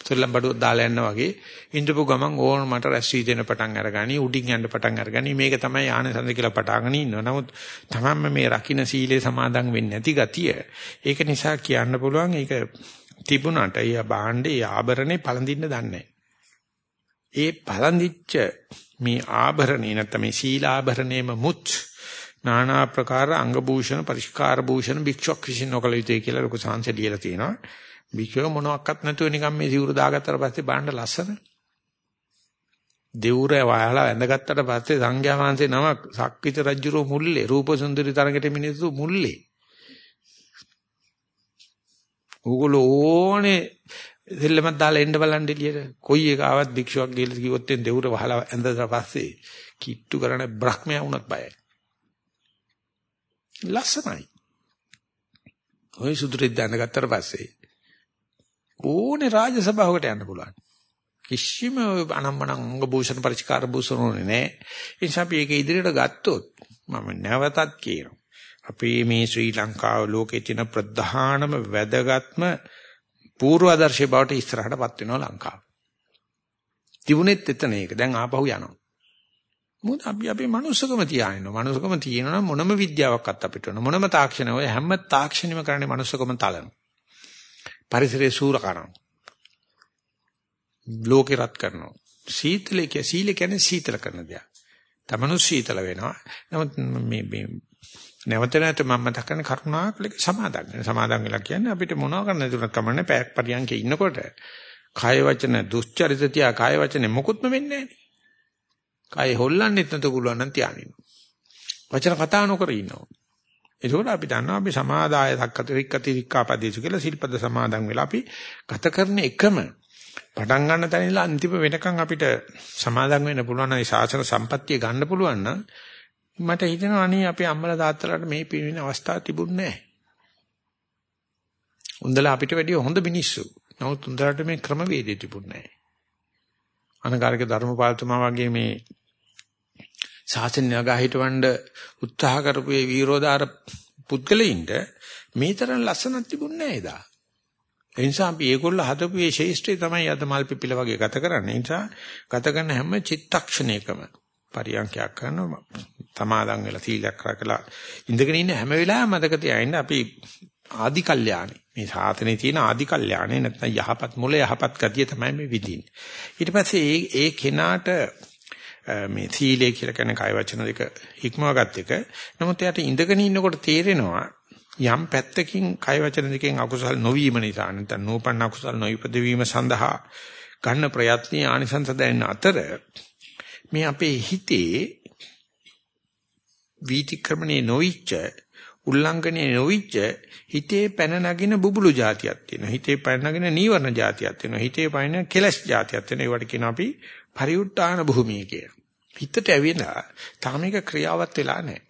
සෙල්ලම් බඩුවක් දාලා යනවා වගේ. ඉඳපු ගමන් ඕන මට රැස් වී දෙන පටන් අරගනි උඩින් යන්න පටන් අරගනි. මේක තමයි ආනසඳ කියලා පටාගෙන ඉන්නවා. නමුත් තමන්ම මේ රකින්න සීලේ සමාදන් වෙන්නේ නැති ගතිය. ඒක නිසා කියන්න පුළුවන් ඒක තිබුණාට ඒ භාණ්ඩේ ආභරණේ පළඳින්න දන්නේ ඒ පළඳිච්ච මේ ආභරණේ නැත්නම් මේ සීලාභරණේම මුත් নানা ප්‍රකාර අංග භූෂණ පරිස්කාර භූෂණ භික්ෂුවක් විසින් නොකල යුතුයි කියලා ලොකු සංසය ලියලා තියෙනවා භික්ෂුව මොනවත් නැතුව නිකන් මේ සිවුරු දාගත්තට පස්සේ බලන්න ලස්සන. දෙවුර වහලා ඇඳගත්තට පස්සේ සංඝයා වහන්සේ නමක් සක්විත රජුරෝ මුල්ලේ රූප සුන්දරි තරඟට මිනිස්සු මුල්ලේ. ඕගොල්ලෝ ඕනේ දෙල්ලමත් දාලා එන්න බලන්න එළියට. කොයි එක ආවත් භික්ෂුවක් ගිහලා කිව්වොත් දෙවුර වහලා ඇඳලා පස්සේ කිට්ටු කරන බ්‍රහ්මයා වුණත් බයයි. ලස්සනයි. ඔය සුදුරිත් දැනගත්තට පස්සේ ඕනේ රාජ සභාවකට යන්න පුළුවන්. කිසිම අනම්මනම් අංග භූෂණ පරිස්කාර භූෂණ ඕනේ නැහැ. ඒ නිසා අපි ඒක ඉදිරියට ගත්තොත් මම නැවතත් කියනවා. අපේ මේ ශ්‍රී ලංකාව ලෝකයේ තියෙන ප්‍රධානම වැදගත්ම පූර්වාදර්ශය බවට ඉස්සරහටපත් වෙනවා ලංකාව. තිබුණෙත් එතන ඒක. දැන් ආපහු යනවා. මොකද අපි අපේ මනුස්සකම තියාගෙන මනුස්සකම තියෙනවා මොනම විද්‍යාවක්වත් අපිට මොනම තාක්ෂණ ඔය හැම තාක්ෂණෙම කරන්නේ මනුස්සකම තලන. පරිසරයේ සූර කරනවා. ලෝකේ රත් කරනවා. සීතල කිය සීල කියන්නේ සීතල කරන දෙයක්. තමනු සීතල වෙනවා. නමුත් මේ මේ නැවත නැවත මම මතක් කරන කරුණාකලක සමාදන් වෙන සමාදන් වෙලා කියන්නේ අපිට මොනව කරන්න දුන්නත් කමන්නේ පැයක් පරියන්කේ ඉන්නකොට කාය වචන දුස්චරිත තියා කාය වචනේ මොකුත්ම වෙන්නේ නැහැ. කාය හොල්ලන්නෙත් නැත පුළුවන් නම් තියානින්න. වචන කතා නොකර ඉන්නවා. එතකොට අපි දන්නවා අපි සමාදාය දක්කති රික්කති රික්කාපදේශ කියලා සිල්පද සමාදන් වෙලා අපි ගත කරන එකම පටන් ගන්න තැන ඉඳලා අන්තිම වෙනකන් අපිට සමාදන් වෙන්න පුළුවන් නම් ශාසන සම්පත්තිය ගන්න පුළුවන් නම් මට හිතෙනවා අනේ අපේ අම්මලා තාත්තලාට මේ පිරින අවස්ථාව තිබුණේ නැහැ. උන්දලා අපිට වැඩිය හොඳ මිනිස්සු. නමුත් උන්දලාට මේ ක්‍රමවේදය තිබුණේ නැහැ. අනගාരിക ධර්මපාලතුමා වගේ මේ ශාසනය නගා හිටවන්න උත්සාහ කරපු ඒ වීරෝදාර පුද්ගලයින්ට මේ තරම් ලස්සනක් තිබුණේ නැහැ එදා. ඒ නිසා අපි ඒගොල්ලෝ හදපු මේ ශේෂ්ත්‍රය තමයි අද මල් පිපිල වගේ ගත කරන්නේ. ඒ නිසා ගත කරන හැම චිත්තක්ෂණයකම පරියන්කයක් කරනවා. තමාදන් වෙලා සීලයක් රැකලා ඉඳගෙන ඉන්න හැම වෙලාවෙම මතක තියාගන්න අපි ආදි කල්යාණි. මේ සාතනේ තියෙන ආදි කල්යාණි නැත්නම් යහපත් මුල යහපත් ගතිය තමයි මේ විදින්නේ. ඊට පස්සේ ඒ ඒ කෙනාට මේ සීලය කියලා කියන කය වචන දෙක ඉක්මවාගත් එක. නමුත් එයාට ඉඳගෙන ඉන්නකොට තේරෙනවා යම් පැත්තකින් කය වචන දෙකෙන් අකුසල් නොවීම නිසා නැත්නම් නෝපන්න අකුසල් නොයිපද වීම සඳහා ගන්න ප්‍රයත්නී ආනිසංස දැනෙන අතර මේ අපේ හිතේ වීතික්‍රමණේ නොවිච්ච උල්ලංඝනයේ නොවිච්ච හිතේ පැන නගින බුබුලු જાතියක් තියෙනවා. හිතේ පැන නගින නීවරණ જાතියක් තියෙනවා. හිතේ පැන කෙලස් જાතියක් තියෙනවා. ඒවට කියන අපි පරිඋත්තාන භූමිය කියලා. හිතට ඇවිල්ලා තාම ඒක ක්‍රියාවත් වෙලා නැහැ.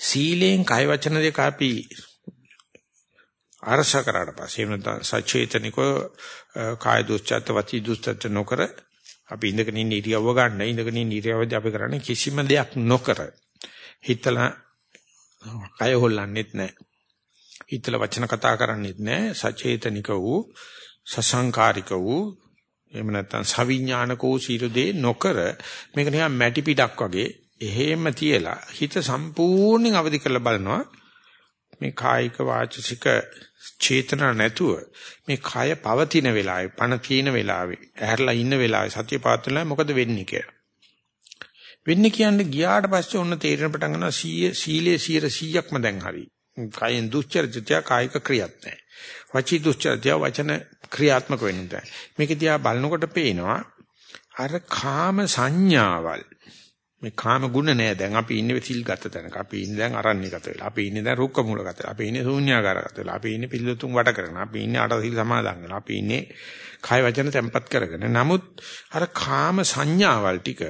සීලයෙන් කය වචන දෙක අපි අරස කරාට පස්සේ වෙනත සචේතනිකව කාය දුස්චත්ත වචී දුස්චත්ත නොකර අපි ඉඳගෙන ඉන්න ඉරියව්ව ගන්න ඉඳගෙන ඉන්න ඉරියව්වදී අපි කරන්නේ කිසිම දෙයක් නොකර හිතලා කය හොල්ලන්නෙත් නැහැ හිතලා වචන කතා කරන්නෙත් නැහැ සචේතනික වූ සසංකාරික වූ එහෙම නැත්නම් සවිඥානිකෝ සීල දේ නොකර මේක නිකන් මැටි පිටක් වගේ එහෙම තියලා හිත සම්පූර්ණයෙන් අවදි කරලා බලනවා මේ කායික වාචසික චේතන නැතුව මේ කය පවතින වෙලාවේ පණ තියෙන වෙලාවේ ඇහැරලා ඉන්න වෙලාවේ සතිය පාත්‍රලා මොකද වෙන්නේ කියලා. වෙන්නේ කියන්නේ ගියාට පස්සේ ඔන්න තේරෙන පටන් ගන්නවා සීලයේ 100%ක්ම දැන් හරි. කයෙන් දුස්චරිතය කායික ක්‍රියාවක් නැහැ. වචී දුස්චරිතය වචන ක්‍රියාත්මක වෙන්නේ. මේක දිහා බලනකොට පේනවා අර කාම සංඥාවල් මේ කාම ගුණ නෑ දැන් අපි ඉන්නේ සිල් ගත තැනක. අපි ඉන්නේ දැන් අරණ්‍යගත වෙලා. අපි ඉන්නේ දැන් රුක්ක මූලගත වෙලා. අපි ඉන්නේ ශූන්‍යාකාරගත වෙලා. අපි ඉන්නේ පිළිතුන් වට කරගෙන. අපි ඉන්නේ අට සිල් සමාදන් වෙලා. අපි ඉන්නේ කය වචන තැම්පත් කරගෙන. නමුත් අර කාම සංඥාවල් ටික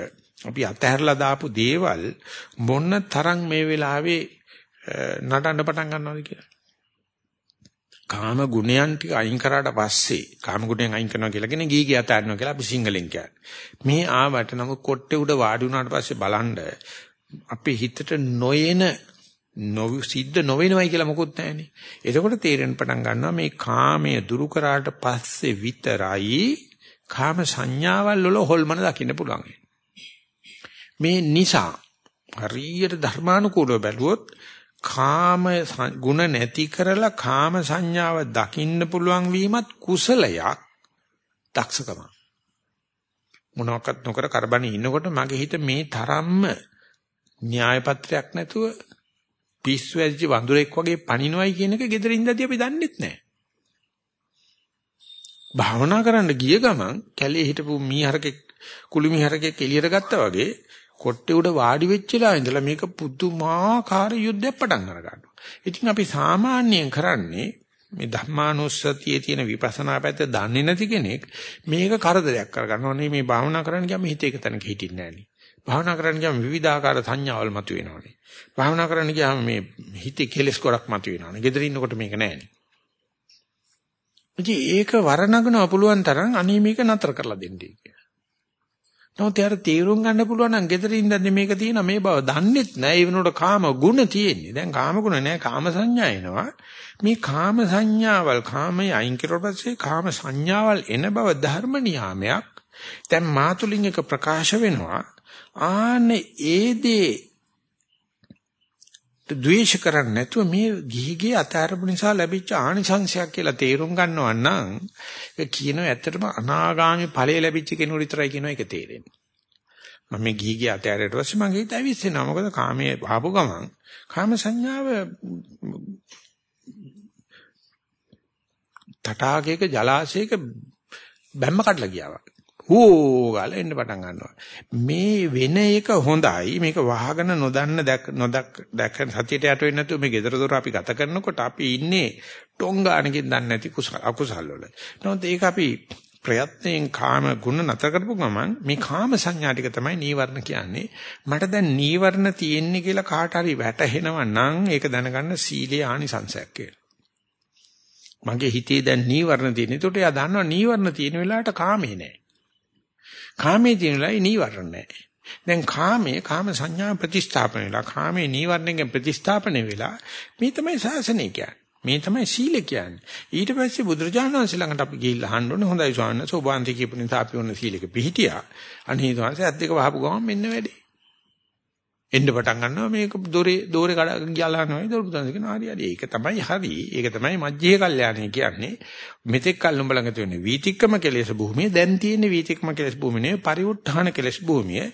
අපි අතහැරලා දාපු දේවල් මොන තරම් මේ වෙලාවේ නටන්න පටන් ගන්නවද කියලා. කාම ගුණයන් ටික අයින් කරාට පස්සේ කාම ගුණයන් අයින් කරනවා කියලා කියන්නේ ගීගී අතාරිනවා කියලා අපි සිංහලෙන් කියන්නේ. මේ ආවට නම් කොට්ටේ උඩ වාඩි වුණාට පස්සේ බලන්න අපේ හිතට නොයන නොවි සිද්ධ නොවෙනවයි කියලා මොකුත් නැහැනේ. එතකොට තේරෙන්න පටන් ගන්නවා මේ කාමයේ දුරු කරාට පස්සේ විතරයි කාම සංඥාවල් වල හොල්මන දකින්න පුළුවන්. මේ නිසා හරියට ධර්මානුකූලව බැලුවොත් කාම ගුණ නැති කරලා කාම සංඥාව දකින්න පුළුවන් වීමත් කුසලයක් දක්ෂකම මොනවාක්වත් නොකර කරබනේ ඉන්නකොට මගේ හිත මේ තරම්ම න්‍යාය පත්‍රයක් නැතුව පිස්සු ඇදිච්ච වඳුරෙක් වගේ පණිනවයි කියන එක gederin ඉඳදී අපි දන්නෙත් නැහැ. භාවනා කරන්න ගිය ගමන් කැලේ හිටපු මීහරකෙක් කුළු මීහරකෙක් එළියට ගත්තා වගේ කොට්ටේ උඩ වාඩි වෙච්චලා ඉඳලා මේක පුදුමාකාර යුද්ධයක් පටන් අරගන්නවා. ඉතින් අපි සාමාන්‍යයෙන් කරන්නේ මේ ධර්මානුස්සතියේ තියෙන විපස්සනා පැත්ත දන්නේ නැති කෙනෙක් මේක කරදරයක් කරගන්නවා නේ මේ භාවනා කරන්න ගියාම හිත එක තැනක හිටින්නේ නැහැ භාවනා කරන්න ගියාම විවිධාකාර සංඥාවල් මතුවෙනවානේ. භාවනා කරන්න ගියාම මේ හිතේ කෙලස් ගොඩක් මතුවෙනවානේ. gedara ඉන්නකොට මේක නැහැනේ. ඉතින් ඒක වරණගනවා පුළුවන් තරම් අනේ මේක නතර කරලා දෙන්නයි කියලා. නමුත් යාර තීරුම් ගන්න පුළුවන් නම් gedare ඉඳන් මේක තියෙන මේ බව දන්නෙත් නෑ ඒ වෙනකොට කාම ගුණ තියෙන්නේ. දැන් කාම ගුණ නෑ කාම සංඥා එනවා. මේ කාම සංඥාවල් කාමයේ අයින් කරලා පස්සේ කාම සංඥාවල් එන බව ධර්ම නියාමයක්. දැන් මාතුලින් එක ප්‍රකාශ වෙනවා. ආන්නේ ඒ දේ ද්වේෂ කරන්නේ නැතුව මේ ගිහිගේ අතාරපු නිසා ලැබිච්ච ආනිසංශයක් කියලා තේරුම් ගන්නවා නම් ඒ කියනවා ඇත්තටම අනාගාමි ඵලය ලැබිච්ච කෙනෙකුට විතරයි කියන එක තේරෙන්නේ. මම මේ ගිහිගේ අතාරයට පස්සේ මගේ හිත ඇවිස්සෙනවා. මොකද කාමයේ ආපු ගමන් කාම සංඥාව තටාකයක ජලාශයක බැම්ම කඩලා ගියා වගේ. හෝ ගාලා එන්න පටන් ගන්නවා. මේ වෙන එක හොඳයි. මේක වහගෙන නොදන්න දැක් නොදක් දැක සතියට යට වෙන්නේ නැතුව මේ gedara dora අපි ගත කරනකොට අපි ඉන්නේ ටොංගානකින් දන්නේ නැති කුසල අකුසල් වල. නමුත් ඒක අපි ප්‍රයත්නයෙන් කාම ගුණ නැතර කරපු ගමන් මේ කාම සංඥා ටික තමයි නීවරණ කියන්නේ. මට දැන් නීවරණ තියෙන්නේ කියලා කාට හරි වැටහෙනවා නම් ඒක දැනගන්න සීලේ ආනිසංශයක් කියලා. මගේ හිතේ දැන් නීවරණ තියෙන. ඒකට එයා දන්නවා නීවරණ තියෙන වෙලාවට කාමේ නැහැ. කාමයේ තියෙනලා නීවරණ නැහැ. දැන් කාමයේ කාම සංඥා ප්‍රතිස්ථාපන වෙලා කාමයේ නීවරණයෙන් ප්‍රතිස්ථාපන වෙලා මේ තමයි සාසනය කියන්නේ. මේ තමයි සීල කියන්නේ. ඊට පස්සේ බුදුරජාණන් වහන්සේ ළඟට අපි ගිහිල්ලා අහන්න ඕනේ හොඳයි ස්වාමීන් වහන්සේ ඔබ අන්ති කියපු නිසා අපි ඔන්න සීලෙක පිහිටියා. අනේ ස්වාමීන් වහන්සේ අත් දෙක වහපු ගමන් මෙන්න වැඩේ. එන්න පටන් ගන්නවා. මේක දොරේ දෝරේ කඩ ගියලා නෝයි දොර පුතන් කියනවා හරි හරි. ඒක තමයි හරි. ඒක තමයි මජ්ජේ කල්යාණේ කියන්නේ. මෙතෙක් කල් උඹ ළඟ තියෙන වීතික්කම කෙලෙස් භූමිය. දැන් තියෙන වීතික්කම කෙලෙස් භූමිය නෙවෙයි පරිඋත්ථාන කෙලෙස් භූමිය.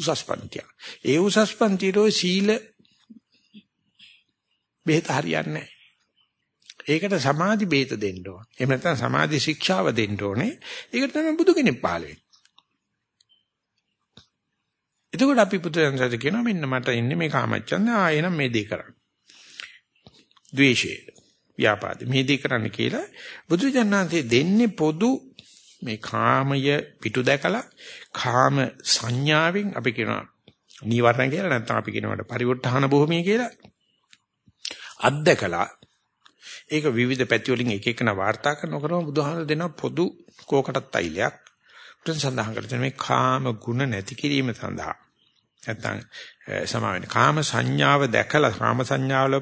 උසස් පන්තිය ඒ උසස් පන්තිරෝ සීල බෙහෙත හරියන්නේ ඒකට සමාධි බේත දෙන්න ඕන. එහෙම නැත්නම් සමාධි ශික්ෂාව දෙන්න ඕනේ. ඒකට තමයි බුදු කෙනෙක් පහළ වෙන්නේ. එතකොට අපි පුදුරන්සද කියනවා මෙන්න මට ඉන්නේ මේ කාමච්ඡන්ද ආ එහෙනම් මේ දේ කරන්න. ද්වේෂය, ව්‍යාපාද මේ දේ කරන්න කියලා බුදුජානනාංශයේ දෙන්නේ පොදු මේ කාමය පිටු දැකලා කාම සංඥාවෙන් අපි කියනවා නීවරණ කියලා නැත්නම් අපි කියනවාට පරිවර්තහන භූමිය කියලා. අත්දකලා ඒක විවිධ පැති වලින් එක එකන වාර්තා කරනකොටම බුදුහාමර දෙන පොදු කෝකටත් අයිලයක් උතුම් සඳහන් කරලා මේ කාම ගුණ නැති කිරීම සඳහා. නැත්නම් සමාවෙන කාම සංඥාව දැකලා කාම සංඥාවල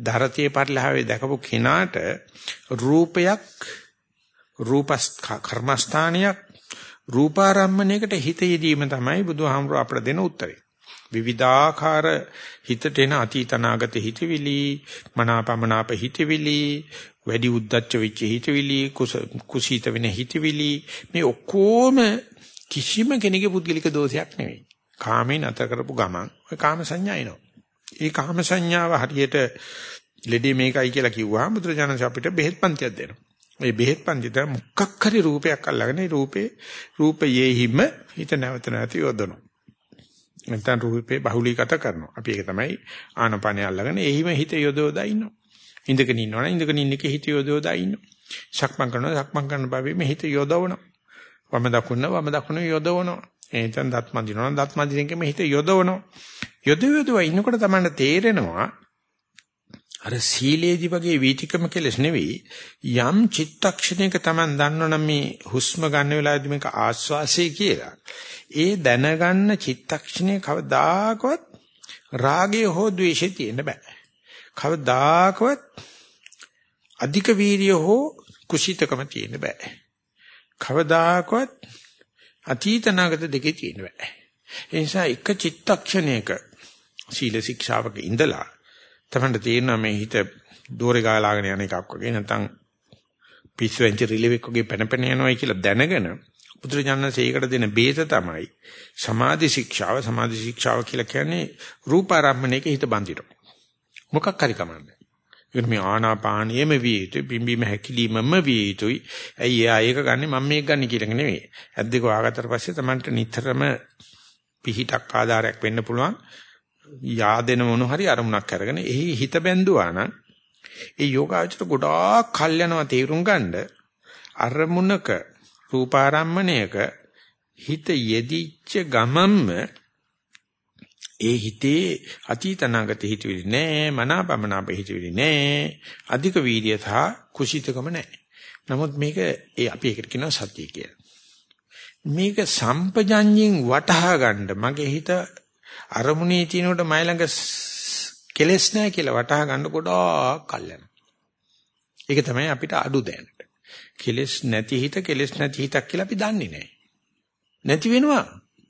ධරතියේ පරිලහවේ දැකපු කෙනාට රූපයක් රූපස් කර්මස්ථානියක් රූපාරම්මණයකට හිත යෙදීම තමයි බුදුහාමුදුර අපට දෙන උත්තරේ. විවිධාකාර හිතට එන අතීතනාගත හිතවිලි මනාපමනාප හිතවිලි වැඩි උද්දච්ච වෙච්ච හිතවිලි කුසීත වෙන හිතවිලි මේ ඔක්කොම කිසිම කෙනෙකුගේ පුද්ගලික දෝෂයක් නෙවෙයි. කාමේ නැත කරපු ගමන් ඔය කාම සංඥා එනවා. ඒ කාම සංඥාව හරියට ලෙඩේ මේකයි කියලා කිව්වහම බුදුරජාණන් අපිට බෙහෙත් පන්තියක් දෙනවා. මේ බෙහෙත් පන්තිත මොකක් හරි රූපයක් අල්ලගෙන ඒ රූපේ රූපයේහිම හිත නැවත නැවත යොදනවා. නැත්නම් රූපේ බහුලීගත කරනවා. අපි ඒක තමයි ආනපනිය අල්ලගෙන එහිම හිත යොදවලා ඉන්නවා. ඉඳගෙන ඉන්නවනේ ඉඳගෙන ඉන්න එකේ හිත යොදවලා ඉන්නවා. සක්මන් කරනවා සක්මන් කරන බැවිම හිත යොදවනවා. වම දකුණ වම දකුණ යොදවනවා. එතෙන් දත් මදිනවා දත් මදින එකෙම හිත යොදවනවා. යොදව යොදව ඉන්නකොට තමයි තේරෙනවා අර සීලේදි වගේ වීතිකම කෙලස් නෙවෙයි යම් චිත්තක්ෂණයක Taman දන්නවනම් මේ හුස්ම ගන්න වෙලාවේදී මේක ආස්වාසය කියලා. ඒ දැනගන්න චිත්තක්ෂණය කවදාකවත් රාගය හෝ ද්වේෂය තියෙන්න බෑ. කවදාකවත් අධික වීර්ය හෝ කුසීතකම තියෙන්න බෑ. කවදාකවත් අතීත නාගත දෙකේ තියෙන්න බෑ. ඒ නිසා එක චිත්තක්ෂණයක සීල ශික්ෂාවක ඉඳලා තමයි තේරෙනවා මේ හිත දෝරේ ගාලාගෙන යන එකක් වගේ නැත්නම් පිස්සු වෙන්ච රිලෙවෙක් වගේ පැන පැන යනවායි කියලා දැනගෙන බුදුරජාණන්සේකට දෙන බේත තමයි සමාධි ශික්ෂාව. සමාධි ශික්ෂාව කියලා කියන්නේ රූපාරම්මණයක හිත බඳිනවා. මොකක් හරි කමන්නේ ඒක මේ ආනාපානියෙම විය යුතුයි බිම්බීම හැකිලීමම විය යුතුයි. ඇයි එයා ඒක ගන්නෙ? මම මේක ගන්න කියලා නෙවෙයි. ඇද්දක වාගත්තට පස්සේ Tamanට නිතරම පිහිටක් ආධාරයක් වෙන්න පුළුවන්. yaadෙන මොන හරි අරමුණක් අරගෙන එහි හිත බැඳුවා නම් ඒ යෝගාචර ගොඩාක් කල් යනවා තේරුම් ගන්න. අරමුණක රූපාරම්මණයක හිත යෙදිච්ච ගමම්ම ඒ හිතේ අතීතනාගත හිතවිලි නෑ මනාපමනාප හිතවිලි නෑ අධික වීර්යය සහ කුසිතකම නෑ නමුත් මේක ඒ අපි ඒකට කියනවා සතිය කියලා මේක සම්පජඤ්ඤයෙන් වටහා ගන්න මගේ හිත අරමුණේ තිනකොට මයි ළඟ කෙලස් නැහැ කියලා වටහා ගන්න ගොඩාක් කල් යනවා. ඒක තමයි අපිට අඩු දැනට. කෙලස් නැති හිත කෙලස් නැති හිතක් කියලා අපි දන්නේ නැහැ. නැති වෙනවා.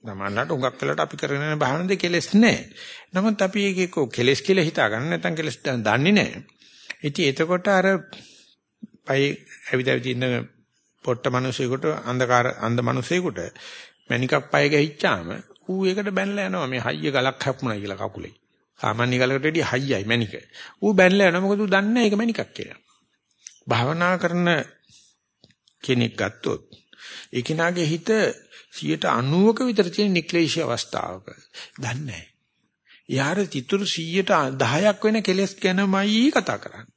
තමන්නට උඟක් වෙලට අපි කරගෙන යන භාවනාවේ කෙලස් නැහැ. නමුත් අපි ඒකේ කො කෙලස් කියලා හිතා ගන්න නැත්නම් කෙලස් දන්නේ නැහැ. ඉතින් එතකොට අර පයි ඇවිදවි ඉන්න පොට්ට මිනිසෙකුට අන්ධකාර අන්ධ මිනිසෙකුට මණිකක් පය ගහිච්චාම ඌ ඒකට බැනලා යනවා මේ හයිය ගලක් හැප්පුණා කියලා කකුලේ. සාමාන්‍ය ගලකට වැඩිය හයියයි මණික. ඌ බැනලා යනවා මොකද ඌ දන්නේ ඒක මණිකක් කියලා. භාවනා කරන කෙනෙක් ගත්තොත් ඒ කෙනාගේ හිත 90ක විතර තියෙන නික්ලේශී අවස්ථාවක දන්නේ නැහැ. යාර චිතුරු 10ක් වෙන කෙලස් ගැනමයි කතා කරන්නේ.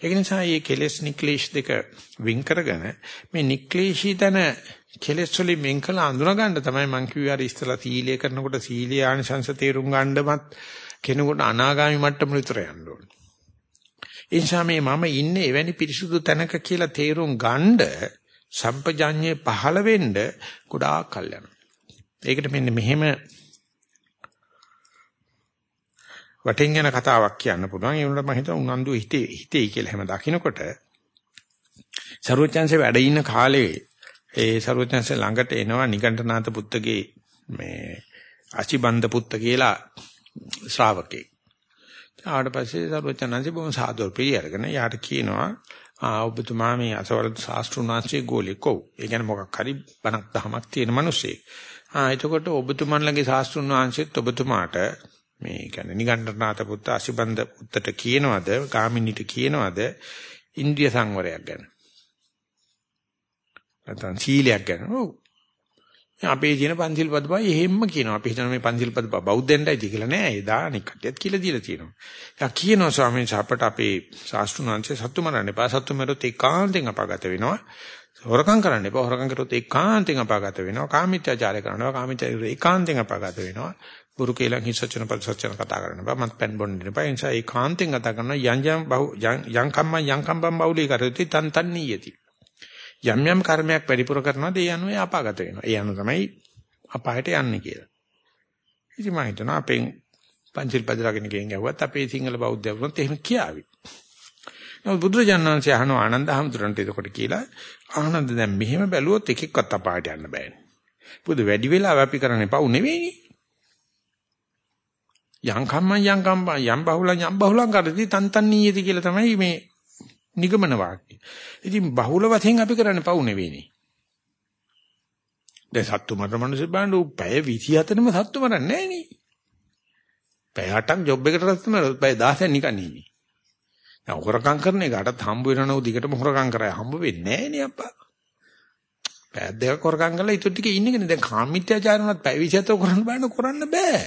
ඒක නිසා මේ කෙලස් නික්ලේශ දෙක වින් කරගෙන මේ නික්ලේශී තන කෙලස් වලින් මෙන් කළ අඳුන ගන්න තමයි මං කිව්වේ අර ඉස්සලා සීලය කරනකොට සීලේ ආනිසංස තේරුම් ගන්නමත් කෙනෙකුට අනාගාමි මට්ටම විතර යන්න ඕනේ. ඒ නිසා මේ මම ඉන්නේ එවැනි පිරිසුදු තැනක කියලා තේරුම් ගන්න සම්පජඤ්ඤේ පහළ වෙන්න ගොඩාක් කල් යනවා. ඒකට මෙන්න මෙහෙම වටින් යන කතාවක් කියන්න පුළුවන්. ඒ වුණාට මම හිතුවා උනන්දු හිතේ හිතේ කියලා හැම දකින්නකොට සරුවචන්සේ වැඩ ඉන්න කාලේ ඒ සරුවචන්සේ ළඟට එනවා නිගණ්ඨනාත පුත්තගේ මේ අචිබන්ද පුත්ත කියලා ශ්‍රාවකෙක්. ආවට පස්සේ සරුවචන්න්සේ බොහොම සාදර පිළිඅරගෙන යාට කියනවා ආ ඔබතුමා මේ අසවල් ශාස්ත්‍රුණාංශයේ ගෝලෙකෝ. ඒ කියන්නේ මොකක් හරි බණක් දහමක් තියෙන මිනිස්සෙක්. ආ එතකොට ඔබතුමන්ලගේ ශාස්ත්‍රුණාංශෙත් ඔබතුමාට මේ කියන්නේ නිගණ්ඨනාත පුත්ත අසිබන්ද පුත්තට කියනවද ගාමිණීට කියනවද ඉන්ද්‍රිය සංවරයක් ගැන නැත්නම් සීලයක් ගැන ඔව් අපේ තියෙන පන්සිල් පද බයි එහෙම්ම කියනවා. අපි හිතන මේ පන්සිල් පද බෞද්ධයන්ටයි කියලා නෑ. ඒ දානික කටියත් කියලා දීලා තියෙනවා. යා කියනවා ස්වාමීන් වහන්සේ අපට අපේ ශාස්ත්‍රුණාංශය සත්තු මරන්න එපා. සත්තු මරොත් ඒකාන්තෙන් අපාගත වෙනවා. හොරකම් කරන්න එපා. හොරකම් කරොත් ඒකාන්තෙන් අපාගත වෙනවා. කාමීත්‍යාචාරය කරනවා. කාමීත්‍යාචාරය ඒකාන්තෙන් අපාගත වෙනවා. බුරු කියලා හිසචන පරිසචන කතා කරන්න බෑ මත් පෙන් බොන්න දෙපා ඒ නිසා ඒ කාන්තෙන් කතා කරන යම් යම් බහු යම් කම්ම යම් කම්බම් බෞලී කරති තන් තන් නියති. යම් යම් කර්මයක් වැඩිපුර කරනවාද ඒ අනුව අපාගත වෙනවා. ඒ අනුව තමයි අපායට යන්නේ කියලා. ඉතින් මම හිතනවා අපෙන් පංචිල් පදරගෙන ගෙන් ගැව්වත් අපේ සිංහල බෞද්ධය වුණත් එහෙම කියාවි. නමුත් බුදුරජාණන්සේ අහන ආනන්ද හැමතුරන්ට එතකොට කියලා. ආනන්ද දැන් මෙහෙම බැලුවොත් එකෙක්වත් අපායට යන්න බෑනේ බුදු වැඩි වෙලාව අපි කරන්නේ පව් නෙවෙයිනේ. යම් කම්මං යම් කම්මං යම් බහුලං යම් බහුලං කරති තන්තන් නීයති කියලා තමයි මේ නිගමන වාක්‍යය. ඉතින් බහුල වශයෙන් අපි කරන්නේ පව් නෙවෙයිනේ. දැන් සත්තු මරන මිනිස්සු බලන්න උ පැය 24ම සත්තු මරන්නේ නැහැ නේ. පැය 8ක් ජොබ් එකට රැස්ත මරන පැය 16ක් නිකන් ඉන්නේ. දැන් හොරකම් කරන එකටත් හම්බ වෙනව දිගටම හොරකම් කරා හම්බ වෙන්නේ නැහැ නේ අප්පා. පැය දෙක කරගම් කරලා ඊටු ටික ඉන්නකනේ. දැන් කාමීත්‍යාචාරණත් පැය 27 කරන්න බෑන කරන්න බෑ.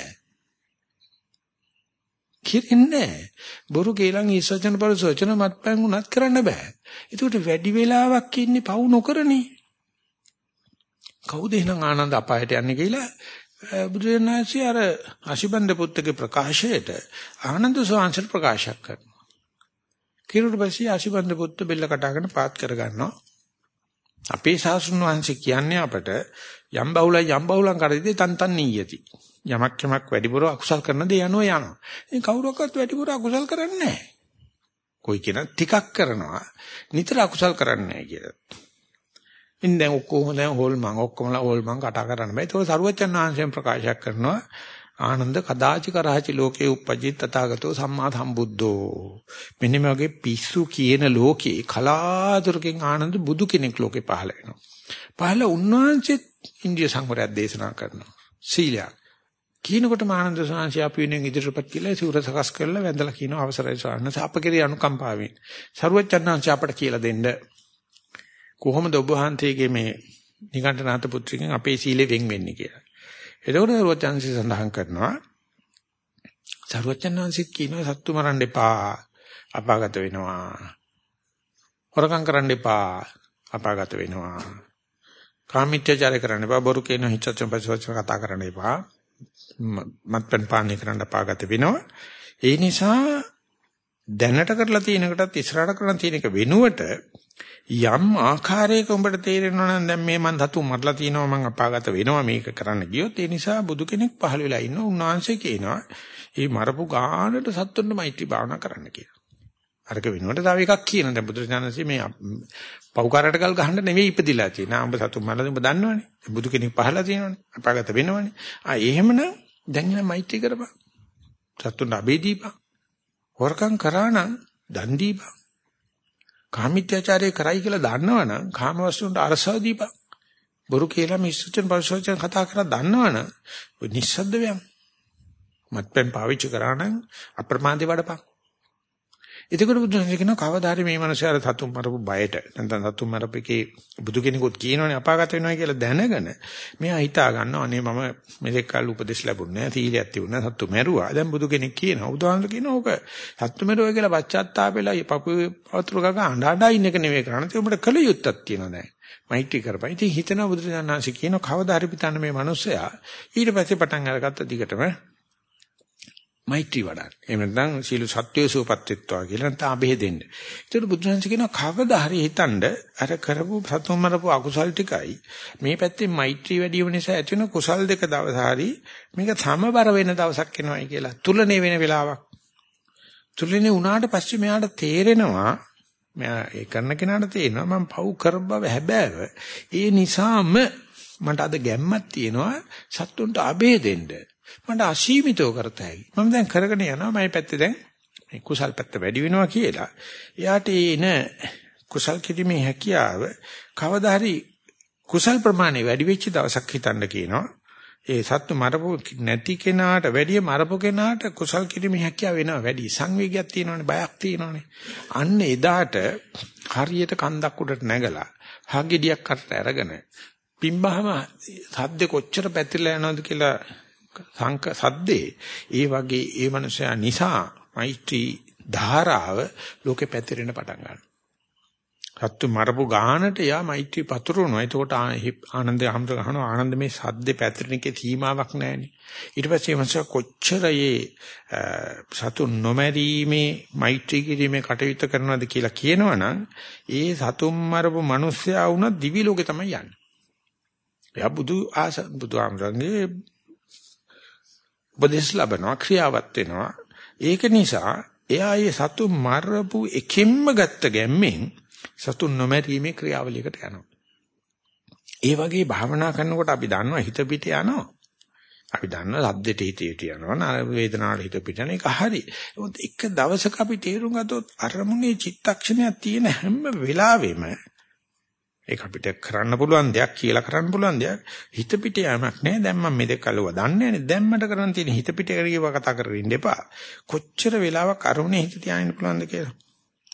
කිරින්නේ බොරු කේලම් ඊසචන පරිසෝචන මත්පැන් උනත් කරන්න බෑ. ඒකට වැඩි වෙලාවක් ඉන්නේ පවු නොකරනේ. කවුද එහෙනම් ආනන්ද අපායට යන්නේ කියලා බුදුරජාණන්සේ අර අශිබන්ද පුත්තගේ ප්‍රකාශයට ආනන්ද සෝංශල් ප්‍රකාශයක් කරනවා. කිරුට පස්සේ අශිබන්ද පුත්ත බෙල්ල කටාගෙන පාත් කරගන්නවා. අපේ ශාස්ත්‍රඥ වංශේ කියන්නේ අපට යම් බහුලයි යම් බහුලං කරදී තන් තන් නීයති. යමක් යමක් වැඩිපුර අකුසල් කරන දේ යනවා යනවා. ඉතින් කවුරක්වත් වැඩිපුර අකුසල් කරන්නේ නැහැ. කොයි කෙනා ටිකක් කරනවා නිතර අකුසල් කරන්නේ නැහැ කියලා. ඉතින් දැන් ඔක්කොම දැන් හොල්මන් ඔක්කොමලා හොල්මන් කතා කරන්න බෑ. ඒක සරුවචන් වහන්සේම ප්‍රකාශයක් කරනවා ආනන්ද කදාචි කරහචි ලෝකේ උපජ්ජිත තථාගතෝ සම්මා සම්බුද්ධෝ. මෙන්න මේ වගේ පිස්සු කියන ලෝකේ කලාතුරකින් ආනන්ද බුදු කෙනෙක් ලෝකේ පහළ වෙනවා. පහළ උන්වහන්සේත් ඉන්දිය සංවරයක් දේශනා කරනවා. සීලයක්. කියනකොට ආනන්ද සාංශය අපි වෙනින් ඉදිරියටපත් කියලා සිවුර සකස් කරලා වැඳලා කියන අවසරයි සාරණ අපකේ අනුකම්පාවෙන්. සරුවචන්නාංශය අපට කියලා දෙන්න කොහොමද ඔබ වහන්සේගේ මේ නිකණ්ඨනාත පුත්‍රකින් අපේ සීලෙ වෙන් වෙන්නේ කියලා. එතකොට සරුවචන්සි සඳහන් කරනවා සරුවචන්නාංශිත් කියනවා සත්තු මරන්න එපා අපාගත වෙනවා. හොරකම් කරන්න එපා අපාගත වෙනවා. කාමීත්‍යචාරය කරන්න එපා බොරු කියන හිතචම් පස්වචන කතා කරන්න එපා. මත්පැන් පානය කරන්න අපාගත වෙනවා. ඒ නිසා දැනට කරලා තියෙනකටත් ඉස්සරහට කරලා තියෙන එක වෙනුවට යම් ආකාරයක උඹට තේරෙනවා නම් දැන් මේ මං ධතු මරලා තිනවා මං අපාගත වෙනවා මේක කරන්න ගියොත් ඒ නිසා බුදු කෙනෙක් පහළ වෙලා ඉන්නවා උන්වහන්සේ කියනවා මේ මරපු ගානට සත්තුන්ට මෛත්‍රී භාවනා කරන්න කියලා. අරක වෙනුවට තව එකක් කියන දැන් බුදුරජාණන්සේ මේ පව්කාරයට ගල් ගහන්න නෙවෙයි ඉපදිලා තියෙනවා. උඹ සතුන් මරලා උඹ දන්නවනේ. බුදු කෙනෙක් පහළලා තියෙනවනේ. අපාගත වෙනවනේ. ආ එහෙමනම් දැන් නෑ මෛත්‍රී කරපන්. සත්තුන්ට අබේ දීපන්. හොරකම් කරා නම් දන් දීපන්. කාමිත්‍යාචාරය කරයි කියලා දන්නවනම් කාමවස්තුන්ට අරසව දීපන්. බොරු කියලා මිස්සුචන් පරිසෝචන කතා කරලා දන්නවනම් ඔය නිස්සද්ද වෙයන්. මත්පැන් පාවිච්චි කරා නම් අප්‍රමාදේ වඩපන්. එතකොට බුදුන් කියන කවදා හරි මේ මනුස්සයාර සතුම් මරපු බයට නැත්නම් සතුම් මරපේකේ බුදු කෙනෙකුත් කියනවනේ අපාගත වෙනවා කියලා දැනගෙන මෙයා හිතා ගන්නවා අනේ මම මෙතෙක් කල් උපදෙස් ලැබුණේ නැහැ සීලයක් තිබුණා සතු මැරුවා. දැන් බුදු කෙනෙක් කියනවා උදාහරණ කියනවා ඕක සතු මැරුවා කියලා පශ්චාත්තාපෙලා පපුවේ පවතුරු ගග අඬ අඬ ඉන්න එක නෙවෙයි කරන්නේ. ඒක උඹට කල යුත්තක් තියෙනවා දැන්? මෛත්‍රී කරපන්. ඉතින් හිතනවා බුදුරජාණන්සේ කියනවා කවදා හරි පිටන්න මේ මනුස්සයා ඊට පස්සේ පටන් අරගත්ත දිගටම මෛත්‍රී වඩන්න. එහෙම නැත්නම් සීල සත්‍යය සූපත් වෙත්වා කියලා නැත්නම් අබේ දෙන්න. ඒකට බුදුරජාණන් කියනවා කවදා හරි හිතනද අර කරපු සතුම් මරපු අකුසල් ටිකයි මේ පැත්තේ මෛත්‍රී වැඩි වෙන නිසා ඇති වෙන කුසල් දෙක දවස් හරි මේක සමබර වෙන දවසක් එනවායි කියලා. තුලනේ වෙන වෙලාවක්. තුලනේ උනාට පස්සේ මෙයාට තේරෙනවා මෙයා ඒ කරන කෙනාට තේරෙනවා මම පව් කර බව හැබෑව. ඒ නිසාම මට අද ගැම්මක් තියෙනවා සත්තුන්ට අබේ දෙන්න. මට අසීමිතව කරතයි. මම දැන් කරගෙන යනවා මම පැත්තේ දැන් මේ කුසල් පැත්ත වැඩි වෙනවා කියලා. එයාට එන කුසල් කිරීමේ හැකියාව කවදා හරි කුසල් ප්‍රමාණය වැඩි වෙච්ච දවසක් හිතන්න කියනවා. ඒ සත්තු මරපු නැති කෙනාට වැඩිය මරපු කෙනාට කුසල් කිරීමේ හැකියාව වෙනවා වැඩි සංවේගයක් තියෙනවනේ බයක් තියෙනවනේ අන්න එදාට හරියට කන්දක් උඩට නැගලා හග්ගෙඩියක් අතට අරගෙන පිම්බහම සද්ද කොච්චර පැතිරලා යනවද කියලා සංක සද්දේ ඒ වගේ ඒ මනුස්සයා නිසා මෛත්‍රී ධාරාව ලෝකෙ පැතිරෙන්න පටන් ගන්නවා. සත්තු මරපු ගානට යා මෛත්‍රී පතුරවනවා. එතකොට ආනන්ද හැමද ගහනවා ආනන්ද මේ සද්දේ පැතිරෙන එකේ සීමාවක් නැහැනේ. ඊට පස්සේ මනුස්සයා කොච්චර ඒ සතු නොමැරීමේ මෛත්‍රී කිරීමේ කටයුත්ත කරනවද කියලා කියනවනම් ඒ සතුම් මරපු මිනිස්සයා වුණා දිවි ලෝකේ තමයි යන්නේ. එයා බුදු ආස බුදු ආමරංගේ උපදේශ ලැබෙනවා ක්‍රියාවත් වෙනවා. ඒක නිසා එයා ඒ සතු මරපු එකෙන්ම ගත්ත ගැම්මෙන් සතු නොමැරීමේ ක්‍රියාවලියකට යනවා. ඒ වගේ භාවනා කරනකොට අපි දන්නවා හිත පිට යනවා. අපි දන්නවා සද්දෙට හිත පිට යනවා නා වේදනාවට හිත පිට යන එක හරි. ඒත් එක දවසක අපි තේරුම් ගත්තොත් අරමුණේ චිත්තක්ෂණයක් තියෙන හැම වෙලාවෙම ඒක අපිට කරන්න පුළුවන් දෙයක් කියලා කරන්න පුළුවන් දෙයක් හිත පිට යamak නෑ දැන් මම මේ දෙක කලුව දන්නේ නෑනේ දැන් මට කරන්න තියෙන හිත පිට කරියව කතා කරගෙන ඉන්න එපා කොච්චර වෙලාවක් අරුණේ හිත තියාගෙන පුළුවන්ද කියලා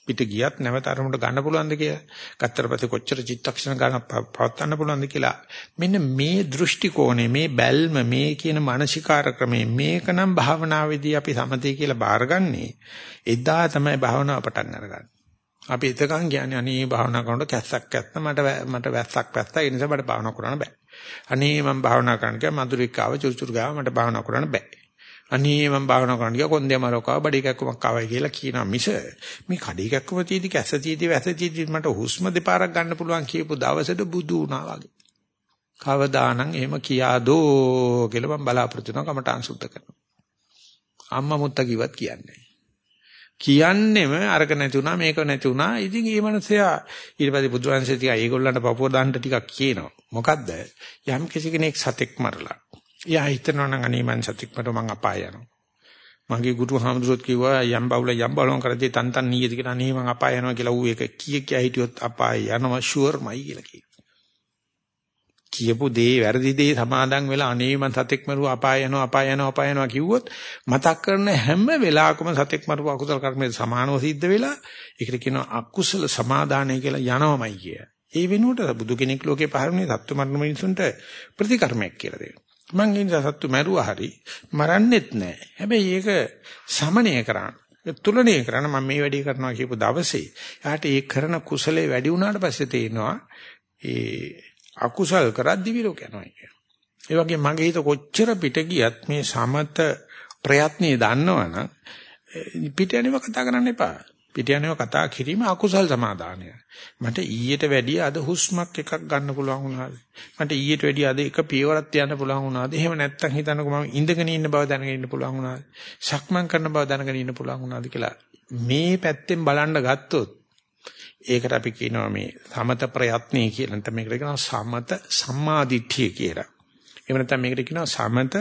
පිට ගියත් නැවත අරමුණට ගන්න පුළුවන්ද කියලා. ගත්තට පස්සේ කොච්චර චිත්තක්ෂණ ගන්න පවත්වන්න පුළුවන්ද කියලා. මෙන්න මේ දෘෂ්ටි කෝණය, මේ බැල්ම, මේ කියන මානසිකාර ක්‍රමය මේකනම් භාවනාවේදී අපි සමතේ කියලා බාරගන්නේ. එදා තමයි භාවනාව පටන් අරගන්නේ. අපි එතකන් කියන්නේ අනේ භාවනා කරනකොට කැස්සක් ඇත්ත මට මට වැස්සක් වැස්සා ඒ නිසා මට භාවනා කරන්න බෑ. අනේ මම භාවනා කරන්න ගියා මధుරිකාව චුරුචුරු ගාව මට භාවනා කරන්න බෑ. අනේ මම භාවනා කරන්න ගියා කොන්දේ මරෝකාව බඩේ කැක්කමක් ආවයි කියලා කියනවා මිස මේ කඩේ කැක්කම තීදි කැස තීදි වැස තීදි මට හුස්ම දෙපාරක් ගන්න පුළුවන් කියපු දවසට බුදු වුණා වගේ. කවදානම් එහෙම කියාදෝ කියලා මම බලාපොරොත්තු වෙනවා කමටහන් සුද්ධ කරනවා. අම්මා මුත්තා කිව්වත් කියන්නේ කියන්නෙම අරක නැති වුණා මේක නැති වුණා. ඉතින් මේ මනසයා ඊට පස්සේ බුදුරජාණන්සේ ටික ඒගොල්ලන්ට පපුව දාන්න ටිකක් කියනවා. මොකද්ද? යම් කිසි කෙනෙක් සතෙක් මරලා. එයා හිතනවා නම් අනේ මං සතෙක් මරව මං අපාය යනවා. මගේ ගුරු හාමුදුරුවෝ කිව්වා යම් බවුල යම් බලවන් කරදී තන් තන් නීයද කියලා අනේ මං අපාය යනවා කියලා ඌ ඒක කීය කිය හිටියොත් අපාය යනවා ෂුවර්මයි කියලා කියනවා. කියපු දේ වැරදි දේ සමාදන් වෙලා අනේ මං සතෙක් මරුව අපාය යනවා අපාය යනවා අපාය යනවා කිව්වොත් මතක් කරන හැම වෙලාවකම සතෙක් මරුව අකුසල කර්මයේ සමානව සිද්ධ වෙලා ඒකට කියනවා අකුසල සමාදානය කියලා යනවමයි කිය. ඒ වෙනුවට බුදු කෙනෙක් ලෝකේ පහරුනේ සත්තු මරණ මිනිසුන්ට ප්‍රතිකර්මයක් කියලා දෙනවා. මං ඉන්නේ සත්තු මරුවා හරි මරන්නෙත් නෑ. හැබැයි ඒක සමනය කරන්න තුලණය කරන මම මේ වැඩේ කරනවා කියපු දවසේ එයාට ඒ කරන කුසලයේ වැඩි වුණාට පස්සේ තේනවා ඒ අකුසල් කරද්දි විරෝක යනවා කියන. ඒ වගේ මගේ හිත කොච්චර පිට ගියත් මේ සමත ප්‍රයත්නේ දන්නවනම් පිට යනව කතා කරන්න එපා. පිට යනව කතා කිරීම අකුසල් සමාදානය. මට ඊට වැඩිය අද හුස්මක් එකක් ගන්න පුළුවන් වුණාද? මට ඊට වැඩිය අද එක පියවරක් තියන්න පුළුවන් වුණාද? එහෙම නැත්තම් හිතන්නකෝ මම ඉඳගෙන ඉන්න බව දැනගෙන ඉන්න පුළුවන් වුණාද? සක්මන් කරන බව දැනගෙන ඉන්න පුළුවන් වුණාද කියලා මේ පැත්තෙන් බලන්න ගත්තොත් ඒකට අපි කියනවා මේ සමත ප්‍රයත්නය කියලා. නැත්නම් මේකට කියනවා සමත සම්මාදිට්ඨිය කියලා. එහෙම නැත්නම් මේකට කියනවා සමත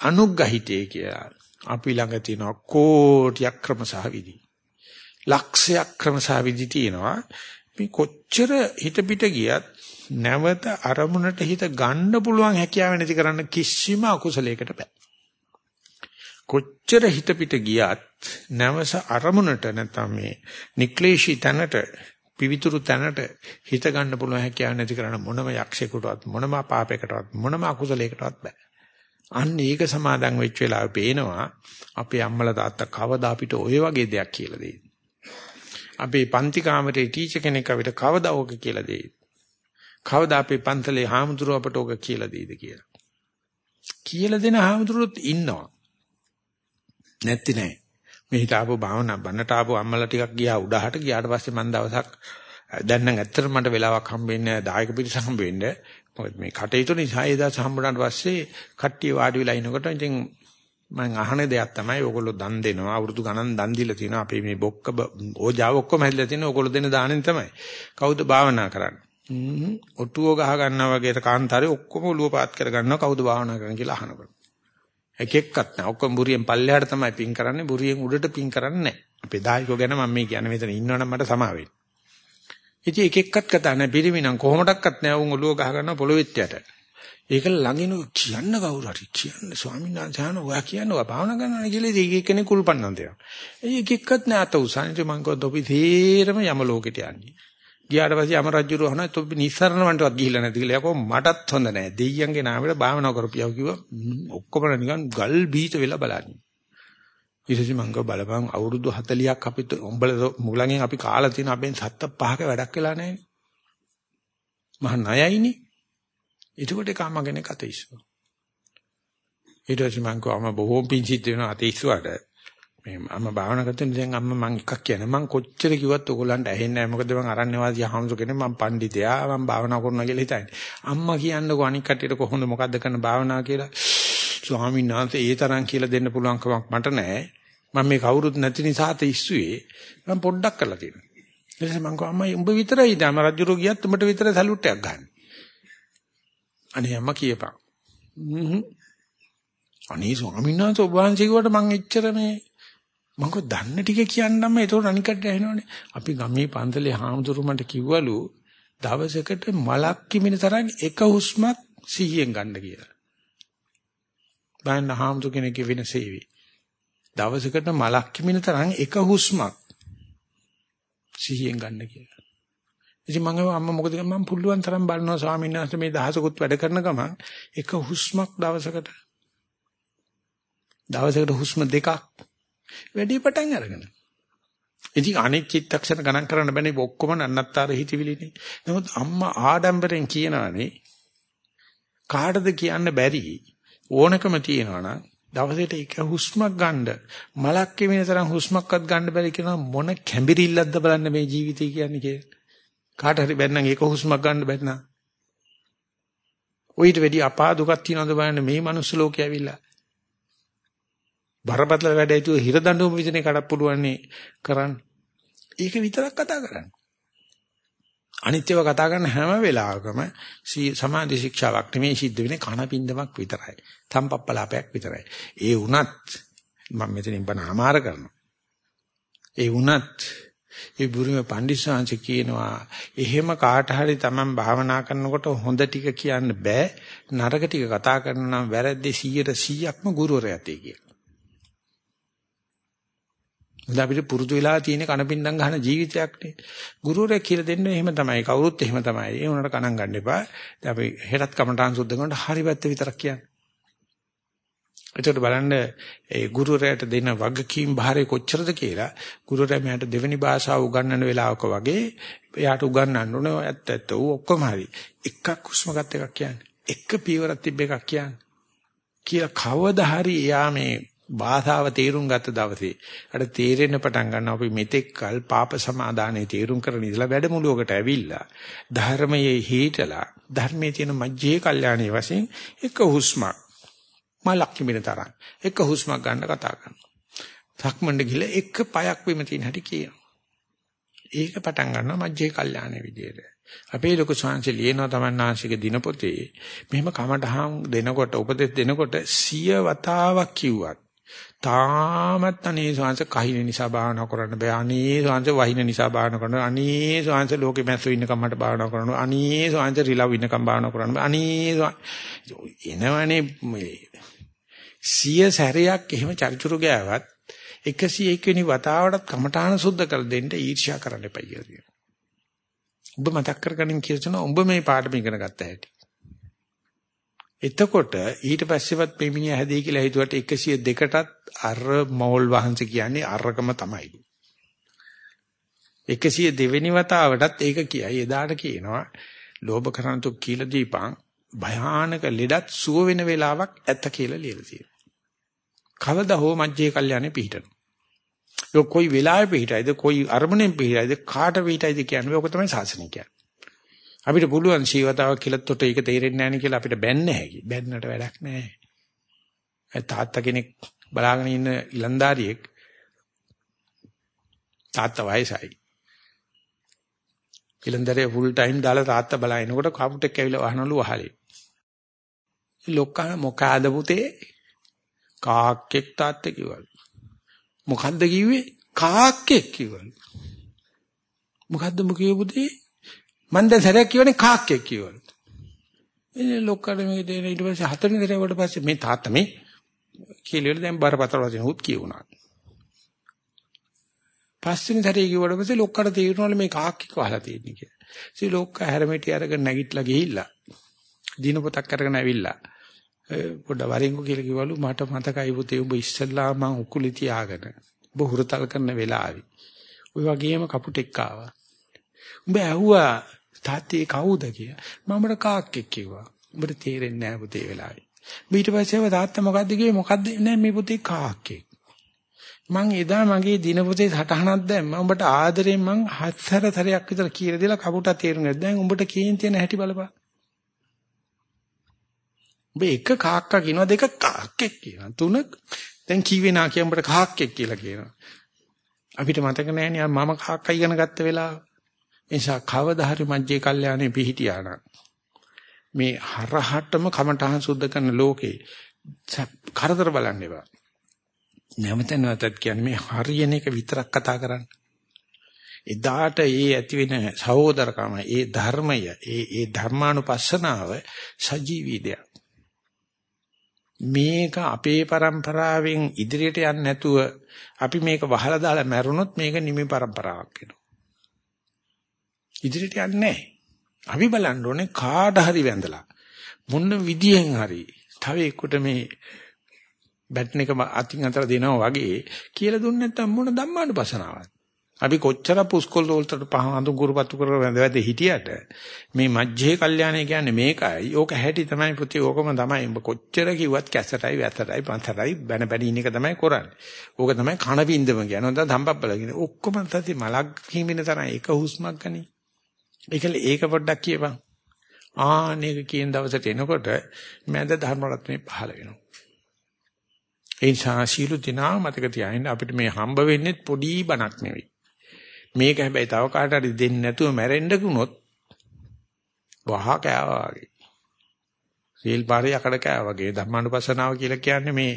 අනුග්‍රහිතය කියලා. අපි ළඟ තියෙනවා කෝටියක් ක්‍රම සහ විදි. ලක්ෂයක් ක්‍රම සහ විදි තියෙනවා. මේ කොච්චර හිත පිට ගියත් නැවත අරමුණට හිත ගන්න පුළුවන් හැකියාව නැති කරන්න කිසිම අකුසලයකට බෑ. කොච්චර හිත පිට ගියත් නැවස අරමුණට නැත්නම් මේ නික්ලේශී තැනට පිවිතුරු තැනට හිත ගන්න පුළුවන් හැකියාව නැති කරන මොනම යක්ෂයෙකුටවත් මොනම පාපයකටවත් මොනම අකුසලයකටවත් බෑ. අන්න ඒක සමාදන් වෙච්ච වෙලාවෙ පේනවා අපේ අම්මලා තාත්තා කවදා අපිට ওই වගේ දෙයක් කියලා දෙයි. අපේ පන්ති කාමරේ ටීචර් කෙනෙක් අපිට කවදා ඕක කියලා දෙයි. කවදා අපේ පන්තලේ හාමුදුරුව අපට ඕක කියලා දෙයිද කියලා. කියලා දෙන හාමුදුරුවොත් ඉන්නවා. නැත්ති නෑ. මේ හිතාපු භාවනා බන්නට ආපු අම්මලා ටිකක් ගියා උඩහට ගියාට පස්සේ මම දවසක් දැන් නම් ඇත්තටම මට වෙලාවක් හම්බෙන්නේ නැහැ දායක පිරිස හම්බෙන්නේ. මොකද මේ කටයුතු නිසා ඒ දවස් හම්බුනාට පස්සේ කට්ටිය වාඩි වෙලා ඉනකොට ඉතින් මම අහන දෙයක් තමයි ඕගොල්ලෝ දන් දෙනවා අවුරුදු ගණන් දන් දීලා තිනවා අපි මේ බොක්ක ඕජාව ඔක්කොම හැදලා තිනවා ඕගොල්ලෝ දෙන දානෙන් තමයි. කවුද භාවනා කරන්නේ? ඔටුව ගහ ගන්නවා වගේ කාන්තාරේ ඔක්කොම ඔළුව පාත් කර ගන්නවා කවුද භාවනා කරන්නේ කියලා අහනකොට එක එක්කත් නැහැ. ඔක්කොම බුරියෙන් පල්ලෙහාට තමයි පින් කරන්නේ. බුරියෙන් උඩට පින් කරන්නේ නැහැ. අපේ දායකයෝ ගැන මම මේ කියන්නේ මෙතන ඉන්නවනම් මට සමා වෙන්න. ඉතින් එක එක්කත් කතා නැහැ. පිරිමිනම් කොහොමඩක්වත් නැහැ. උන් ඔළුව ගහ ගන්නවා පොළොවෙත් යට. ඒක ළඟිනු කියන්න කවුරු හරි කියන්න ස්වාමීන් වහන්සේ අහන ඔයා කියන්නේ ඔයා භාවනා කරනවා කියලා ඒක එක්කෙනෙක් කුල්පන්නන් දෙනවා. ඒක එක්කත් නැහැ අත උසන්නේ මං කිව්වා අපි තේරම යම ලෝකෙට යන්නේ. ගියාට පස්සේ යම රජුරු අහනවා තොපි නිස්සරණ වන්ටවත් ගිහිල්ලා නැති කියලා. යකෝ මටත් හොඳ නැහැ. දෙයියන්ගේ නාමයට භාවනා කරපියව කිව්වා. ඔක්කොම නිකන් ගල් බීත වෙලා බලන්නේ. ඊටසේ මං ගව බලපන් අවුරුදු 40ක් අපි උඹල මුගලන්ගෙන් අපි කාලා තියෙන අපෙන් සත්ත පහක වැඩක් වෙලා නැහැ. මහ ණයයිනේ. එතකොට කාමගෙන කතේසු. ඊට පස්සේ මං කව අම බොහෝම පිංචිත් වෙනවා අතීසුවට. මේ අම්ම භාවනා කරද්දී දැන් අම්ම මං එකක් කියන්නේ මං කොච්චර කිව්වත් ඔයගොල්ලන්ට ඇහෙන්නේ නැහැ. මොකද මං අරණ්‍යවාදී හාමුදුර කෙනෙක්. මං පඬිතයා මං භාවනා කරනවා කියලා හිතන්නේ. අම්මා කියන්නකෝ අනික් කට්ටියට කොහොමද මොකද්ද කරන භාවනාව කියලා. ස්වාමීන් වහන්සේ ඒ තරම් කියලා දෙන්න පුළුවන් කමක් මට නැහැ. මම මේ කවුරුත් නැති නිසා තිස්සුවේ මං පොඩ්ඩක් කරලා තියෙනවා. ඊට මං කිව්වා අම්මා උඹ විතරයි දැන් රජුරෝ ගියත් උඹට විතර සැලුට් එකක් ගන්න අනේ අම්මා කියපන්. අනේ ස්වාමීන් වහන්සේ ඔබ වහන්සේ කිව්වට මං එච්චර මේ මම කො දන්න ටික කියන්නම ඒතකොට අනිකට ඇහෙනවනේ. අපි ගමේ පන්සලේ හාමුදුරුවන්ට කිව්වලු දවසකට මලක් කිමින තරම් එක හුස්මක් සිහියෙන් ගන්න කියලා. බලන්න හාමුදුර කෙනෙක් වෙන සේවි. දවසකට මලක් කිමින තරම් එක හුස්මක් සිහියෙන් ගන්න කියලා. ඉතින් මම අම්මා මොකද මම පුළුවන් තරම් බලනවා ස්වාමීන් වහන්සේ මේ දහසකුත් වැඩ කරන ගමන් එක හුස්මක් දවසකට දවසකට හුස්ම දෙකක් වැඩි පටන් අරගෙන. ඉතින් අනෙක් චිත්තක්ෂණ ගණන් කරන්න බෑනේ ඔක්කොම නන්නත්තර හිතවිලිනේ. නමුත් අම්මා ආඩම්බරෙන් කියනවානේ කාටද කියන්න බැරි ඕනකම තියනවනම් දවසට එක හුස්මක් ගන්න මලක් කිමින තරම් හුස්මක්වත් ගන්න බැරි කියන මොන කැඹිරිල්ලක්ද බලන්න මේ ජීවිතය කියන්නේ කියලා. කාට හරි බැන්නම් ඒක හුස්මක් ගන්න බැන්න. ඔయిత වැඩි අපා දුකක් තියනවද බලන්න මේ මනුස්ස ලෝකේ ඇවිල්ලා. බරපතල වැඩ ඇතුව හිර දඬුවම විදිහේ කඩක් පුළුවන්නේ කරන්න. ඒක විතරක් කතා කරන්න. අනිත්‍යව කතා කරන හැම වෙලාවකම සමාධි ශික්ෂාවක් නෙමෙයි සිද්ධ වෙන්නේ කණපින්දමක් විතරයි. තම්පප්පලාපයක් විතරයි. ඒ වුණත් මම මෙතනින් බණ ආමාර කරනවා. ඒ වුණත් ඒ බුරුමේ පඬිස්සංශ කියනවා එහෙම කාට හරි Taman භාවනා කරනකොට හොඳ ටික කියන්න බෑ නරක ටික කතා කරන නම් වැරද්දේ 100%ක්ම ගුරුවරයාට කියලා. මොකද අපිට පුරුදු වෙලා තියෙන කනපින්දම් ගන්න ජීවිතයක්නේ. ගුරුවරයෙක් කියලා දෙන්න එහෙම තමයි. කවුරුත් එහෙම තමයි. ඒ උනට කණන් ගන්න එපා. දැන් අපි හෙටත් කමටහන් සුද්ධ කරනකොට හරි පැත්ත විතරක් කියන්නේ. එතකොට බලන්න ඒ ගුරුවරයාට දෙන වගකීම් භාරය කොච්චරද කියලා ගුරුවරයා මට දෙවෙනි භාෂාව උගන්වන වෙලාවක වගේ එයාට උගන්වන්න ඕනේ ඇත්ත ඇත්ත ඌ ඔක්කොම හරි එකක් හුස්ම ගන්න එකක් කියන්නේ එක පියවරක් තිබ්බ එකක් කියන්නේ කියලා කවදා හරි එයා මේ භාෂාව තේරුම් ගත්ත දවසේ අර තේරෙන්න පටන් ගන්න අපි මෙතෙක් කල් පාප සමාදානයේ තේරුම් කරගෙන ඉඳලා වැඩමුළුවකට ඇවිල්ලා ධර්මයේ හේතලා ධර්මයේ තියෙන මජ්ජේ කල්යාණී වශයෙන් එක හුස්මක් මලක් කිමින තරම් එක හුස්මක් ගන්න කතා කරනවා. සක්මණේ ගිහලා එක පයක් බිම තියෙන හැටි කියනවා. ඒක පටන් ගන්නවා මජ්ජේ කල්යාණේ විදියට. අපේ ලොකු ශාංශ ලියනවා තමන්නාංශික දිනපොතේ මෙහෙම කමටහන් දෙනකොට උපදෙස් දෙනකොට සිය වතාවක් කිව්වත් තාමත් අනේ ශාංශ කහින නිසා භාවනා කරන්න බෑ. අනේ ශාංශ වහින නිසා භාවනා කරන්න. අනේ ශාංශ ලෝකෙ මැස්සෝ ඉන්නකම් මට භාවනා කරන්න. අනේ ශාංශ රිලව් ඉන්නකම් භාවනා කරන්න. අනේ එනවනේ සිය සැරයක් එහෙම චරිචුරු ගෑවත් 101 වෙනි වතාවටත් කමඨාන සුද්ධ කර දෙන්න ඊර්ෂ්‍යා කරන්න එපා කියලා. ඔබ මතක් කරගන්න කියනවා ඔබ මේ පාඩම ඉගෙන ගත්ත හැටි. එතකොට ඊට පස්සෙවත් පෙමිණිය හැදී කියලා හිතුවට 102ටත් අර මෝල් වහන්සේ කියන්නේ අරකම තමයි. 102 වෙනි වතාවටත් ඒක කියයි. එදාට කියනවා ලෝභ කරන්තු කියලා දීපං භයානක ලෙඩත් සුව වෙන වෙලාවක් ඇත කියලා ලියලා තියෙනවා. කවදා හෝ මජ්ජේ කල්යන්නේ පිහිටනවා. ඒක කොයි වෙලාවෙ පිහිටයිද කොයි අරමුණෙන් පිහිටයිද කාට පිහිටයිද කියන්නේ ඔක තමයි සාසනය කියන්නේ. අපිට පුළුවන් ශීවතාවක් කියලා තොට ඒක තේරෙන්නේ නැහැ නේ කියලා අපිට බැන්න හැකි. බැන්නට වැඩක් නැහැ. තාත්තා කෙනෙක් බලාගෙන ඉන්න ඉලන්දාරියෙක් තාත්තා වයසයි. ඉලන්දාරිය ෆුල් ටයිම් දාලා තාත්තා බලාගෙනකොට කපුටෙක් ඇවිල්ලා වහනලු වහලේ. ලොක්කා මොකාද පුතේ කාක්කෙක් තාත්තේ කිව්වලු. මොකද්ද කිව්වේ? කාක්කෙක් කිව්වලු. මොකද්ද මො කියපුදී? මං දැන් සැරයක් කියවනේ කාක්කෙක් කිව්වලු. එනේ ලොක්කට මේ දෙන ඊට පස්සේ හතරවෙනි දරේවට පස්සේ මේ තාත්තා මේ කියලා දැන් බරපතල වශයෙන් උත් කියුණා. පස්වෙනි සැරේ කිව්වට පස්සේ ලොක්කට තේරුණාලු මේ කාක්කෙක් වහලා තියෙන්නේ කියලා. ඉතින් ලොක්කා හැරමිටි අරගෙන නැගිටලා ගිහිල්ලා දින පොතක් අරගෙන ඇවිල්ලා පොඩ වරින්කෝ කියලා කිව්වලු මට මතකයි පුතේ ඔබ ඉස්සල්ලා මං උකුලේ තියාගෙන ඔබ හුරතල් කරන වෙලාවේ ওই වගේම කපුටෙක් ආවා. උඹ ඇහුවා තාත්තේ කවුද කියලා. මමට කාක්කෙක් කිව්වා. උඹට තේරෙන්නේ නැහැ පුතේ වෙලාවේ. ඊට පස්සේ තාත්තා මොකද්ද කිව්වේ මොකද්ද නෑ මේ පුතේ කාක්කෙක්. මං එදා මගේ දිනපොතේ සටහනක් දැම්මා. උඹට ආදරෙන් මං හතර සැරයක් විතර කියලා දීලා කපුටා තේරුනේ. දැන් උඹට කේන් තියෙන හැටි බලපන්. ඔබ එක කාක්කා කියනවා දෙක කාක්කෙක් කියනවා තුන දැන් කීවේ නා කියන උඹට කාක්කෙක් කියලා කියනවා අපිට මතක නැහැ මම කාක්කා ඉගෙන ගත්ත වෙලාව නිසා කවදා හරි මජ්ජේ කල්යාණේ පිහිටියානම් මේ හරහටම කමඨහන් සුද්ධ කරන ලෝකේ කරදර බලන්න එපා. නැවත නැවතත් කියන්නේ මේ හරියන එක විතරක් කතා කරන්න. එදාට ඒ ඇති වෙන සහෝදරකම, ඒ ධර්මය, ඒ ඒ ධර්මානුපස්සනාව සජීවී දෙයක්. මේක අපේ પરම්පරාවෙන් ඉදිරියට යන්නේ නැතුව අපි මේක වහලා දාලා මැරුණොත් මේක නිමි પરම්පරාවක් වෙනවා. ඉදිරියට යන්නේ නැහැ. අපි බලන්න ඕනේ කාට හරි වැඳලා මොන විදියෙන් හරි තව එක්කට මේ බැටන් එක අතින් අතර දෙනවා වගේ කියලා දුන්නේ නැත්නම් මොන ධම්මානුපස්සනාවක්ද? අපි කොච්චර පුස්කොල් වලට පහ අඳු ගුරුපත්තු කර වැඳ වැඳ හිටියට මේ මජ්ජේ කල්යාණය කියන්නේ මේකයි. ඕක හැටි තමයි පුතේ ඕකම තමයි. උඹ කොච්චර කිව්වත් කැසටයි වැතරයි පන්තරයි බැන බැන ඉන්න එක තමයි කරන්නේ. ඕක තමයි කන බින්දම කියන්නේ. හොඳ ධම්පප්පල කියන්නේ. ඔක්කොම තත්ති මලක් කීමින තරම් එක හුස්මක් ගනි. ඒකල ඒක පොඩ්ඩක් කියපන්. ආනේක කියන දවසට එනකොට මැද ධර්ම රත්නේ පහළ වෙනවා. ඒ නිසා සීල දිනා මතක තියාගන්න අපිට මේ හම්බ වෙන්නේ පොඩි බණක් නෙවෙයි. මේක හැබැයි තව කාට හරි දෙන්නේ නැතුව මැරෙන්න ගුණොත් වහ කෑවා වගේ. සීල් පාරේ යකඩ කෑවා වගේ ධර්මානුපස්සනාව කියලා කියන්නේ මේ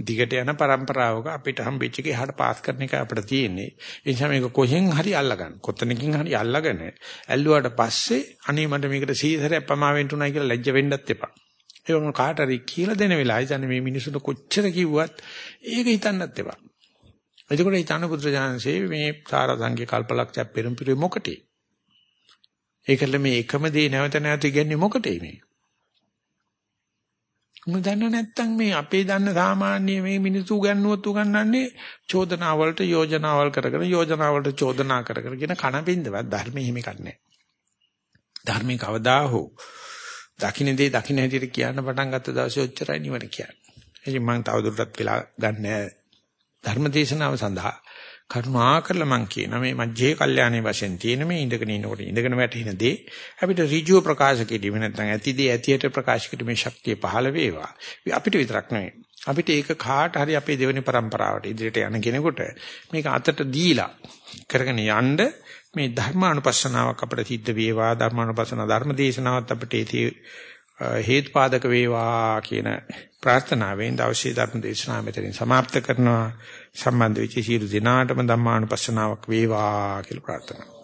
දිගට යන પરම්පරාවක අපිට හම්බෙච්ච එක එහාට පාස් කරන එක අපිට තියෙන්නේ. ඒ නිසා මේක කොහෙන් හරි අල්ලගන්න. කොතනකින් හරි අල්ලගෙන ඇල්ලුවාට පස්සේ අනේ මට මේකට සීසරයක් පමා වෙන්න උනායි කියලා ලැජ්ජ වෙන්නත් එපා. ඒ වගේම කාට හරි කියලා දෙන වෙලාවයි දැන් මේ මිනිසුන්ට කොච්චර කිව්වත් ඒක හිතන්නත් එපා. එතකොට ඊතන පුත්‍රජානසේ මේ සාරසංගේ කල්පලක්ෂය පෙරම්පිරේ මොකටේ? ඒකල මේ එකම දේ නැවත නැවත ඉගන්නේ මොකටේ මේ? මොන දන්න නැත්තම් මේ අපේ දන්න සාමාන්‍ය මේ මිනිස්සු උගන්නුවත් උගන්වන්නේ චෝදනා වලට යෝජනා වල කරගෙන යෝජනා වලට චෝදනා කර කර කියන කණපින්දවත් ධර්මයේ හිම කන්නේ. ධර්මයේ කවදා හෝ දකින්න දේ දකින්න හැටියට කියන්න පටන් ගත්ත දවසේ ඔච්චරයි නිවන කියන්නේ. ඉතින් මම තවදුරටත් වෙලා ගන්නෑ ධර්මදේශනාව සඳහා කරුණා කරලා මං කියන මේ මජ්ජේ කල්යාණේ වශයෙන් තියෙන මේ ඉඳගෙන ඉන්නකොට ඉඳගෙන වැටෙන දේ අපිට ඍජුව ප්‍රකාශ කෙරෙම නැත්නම් ඇති දේ ඇතියට ප්‍රකාශ කිරීමේ ශක්තිය පහළ වේවා. අපිට විතරක් නෙවෙයි. අපිට ඒක කාට හරි අපේ දෙවෙනි પરම්පරාවට ඉදිරියට යන කෙනෙකුට මේක අතට දීලා කරගෙන යන්න මේ ධර්මානුපස්සනාවක් අපිට සිද්ධ වේවා ධර්මානුපස්සන ධර්මදේශනාවත් අපිට ඒති හේතුපාදක වේවා කියන ප්‍රාර්ථනාවෙන් දවසේ ධර්මදේශනාව මෙතනින් સમાપ્ત කරනවා සම්බන්ධ වෙච්ච සියලු දෙනාටම ධම්මානුපස්සනාවක් වේවා කියලා ප්‍රාර්ථනා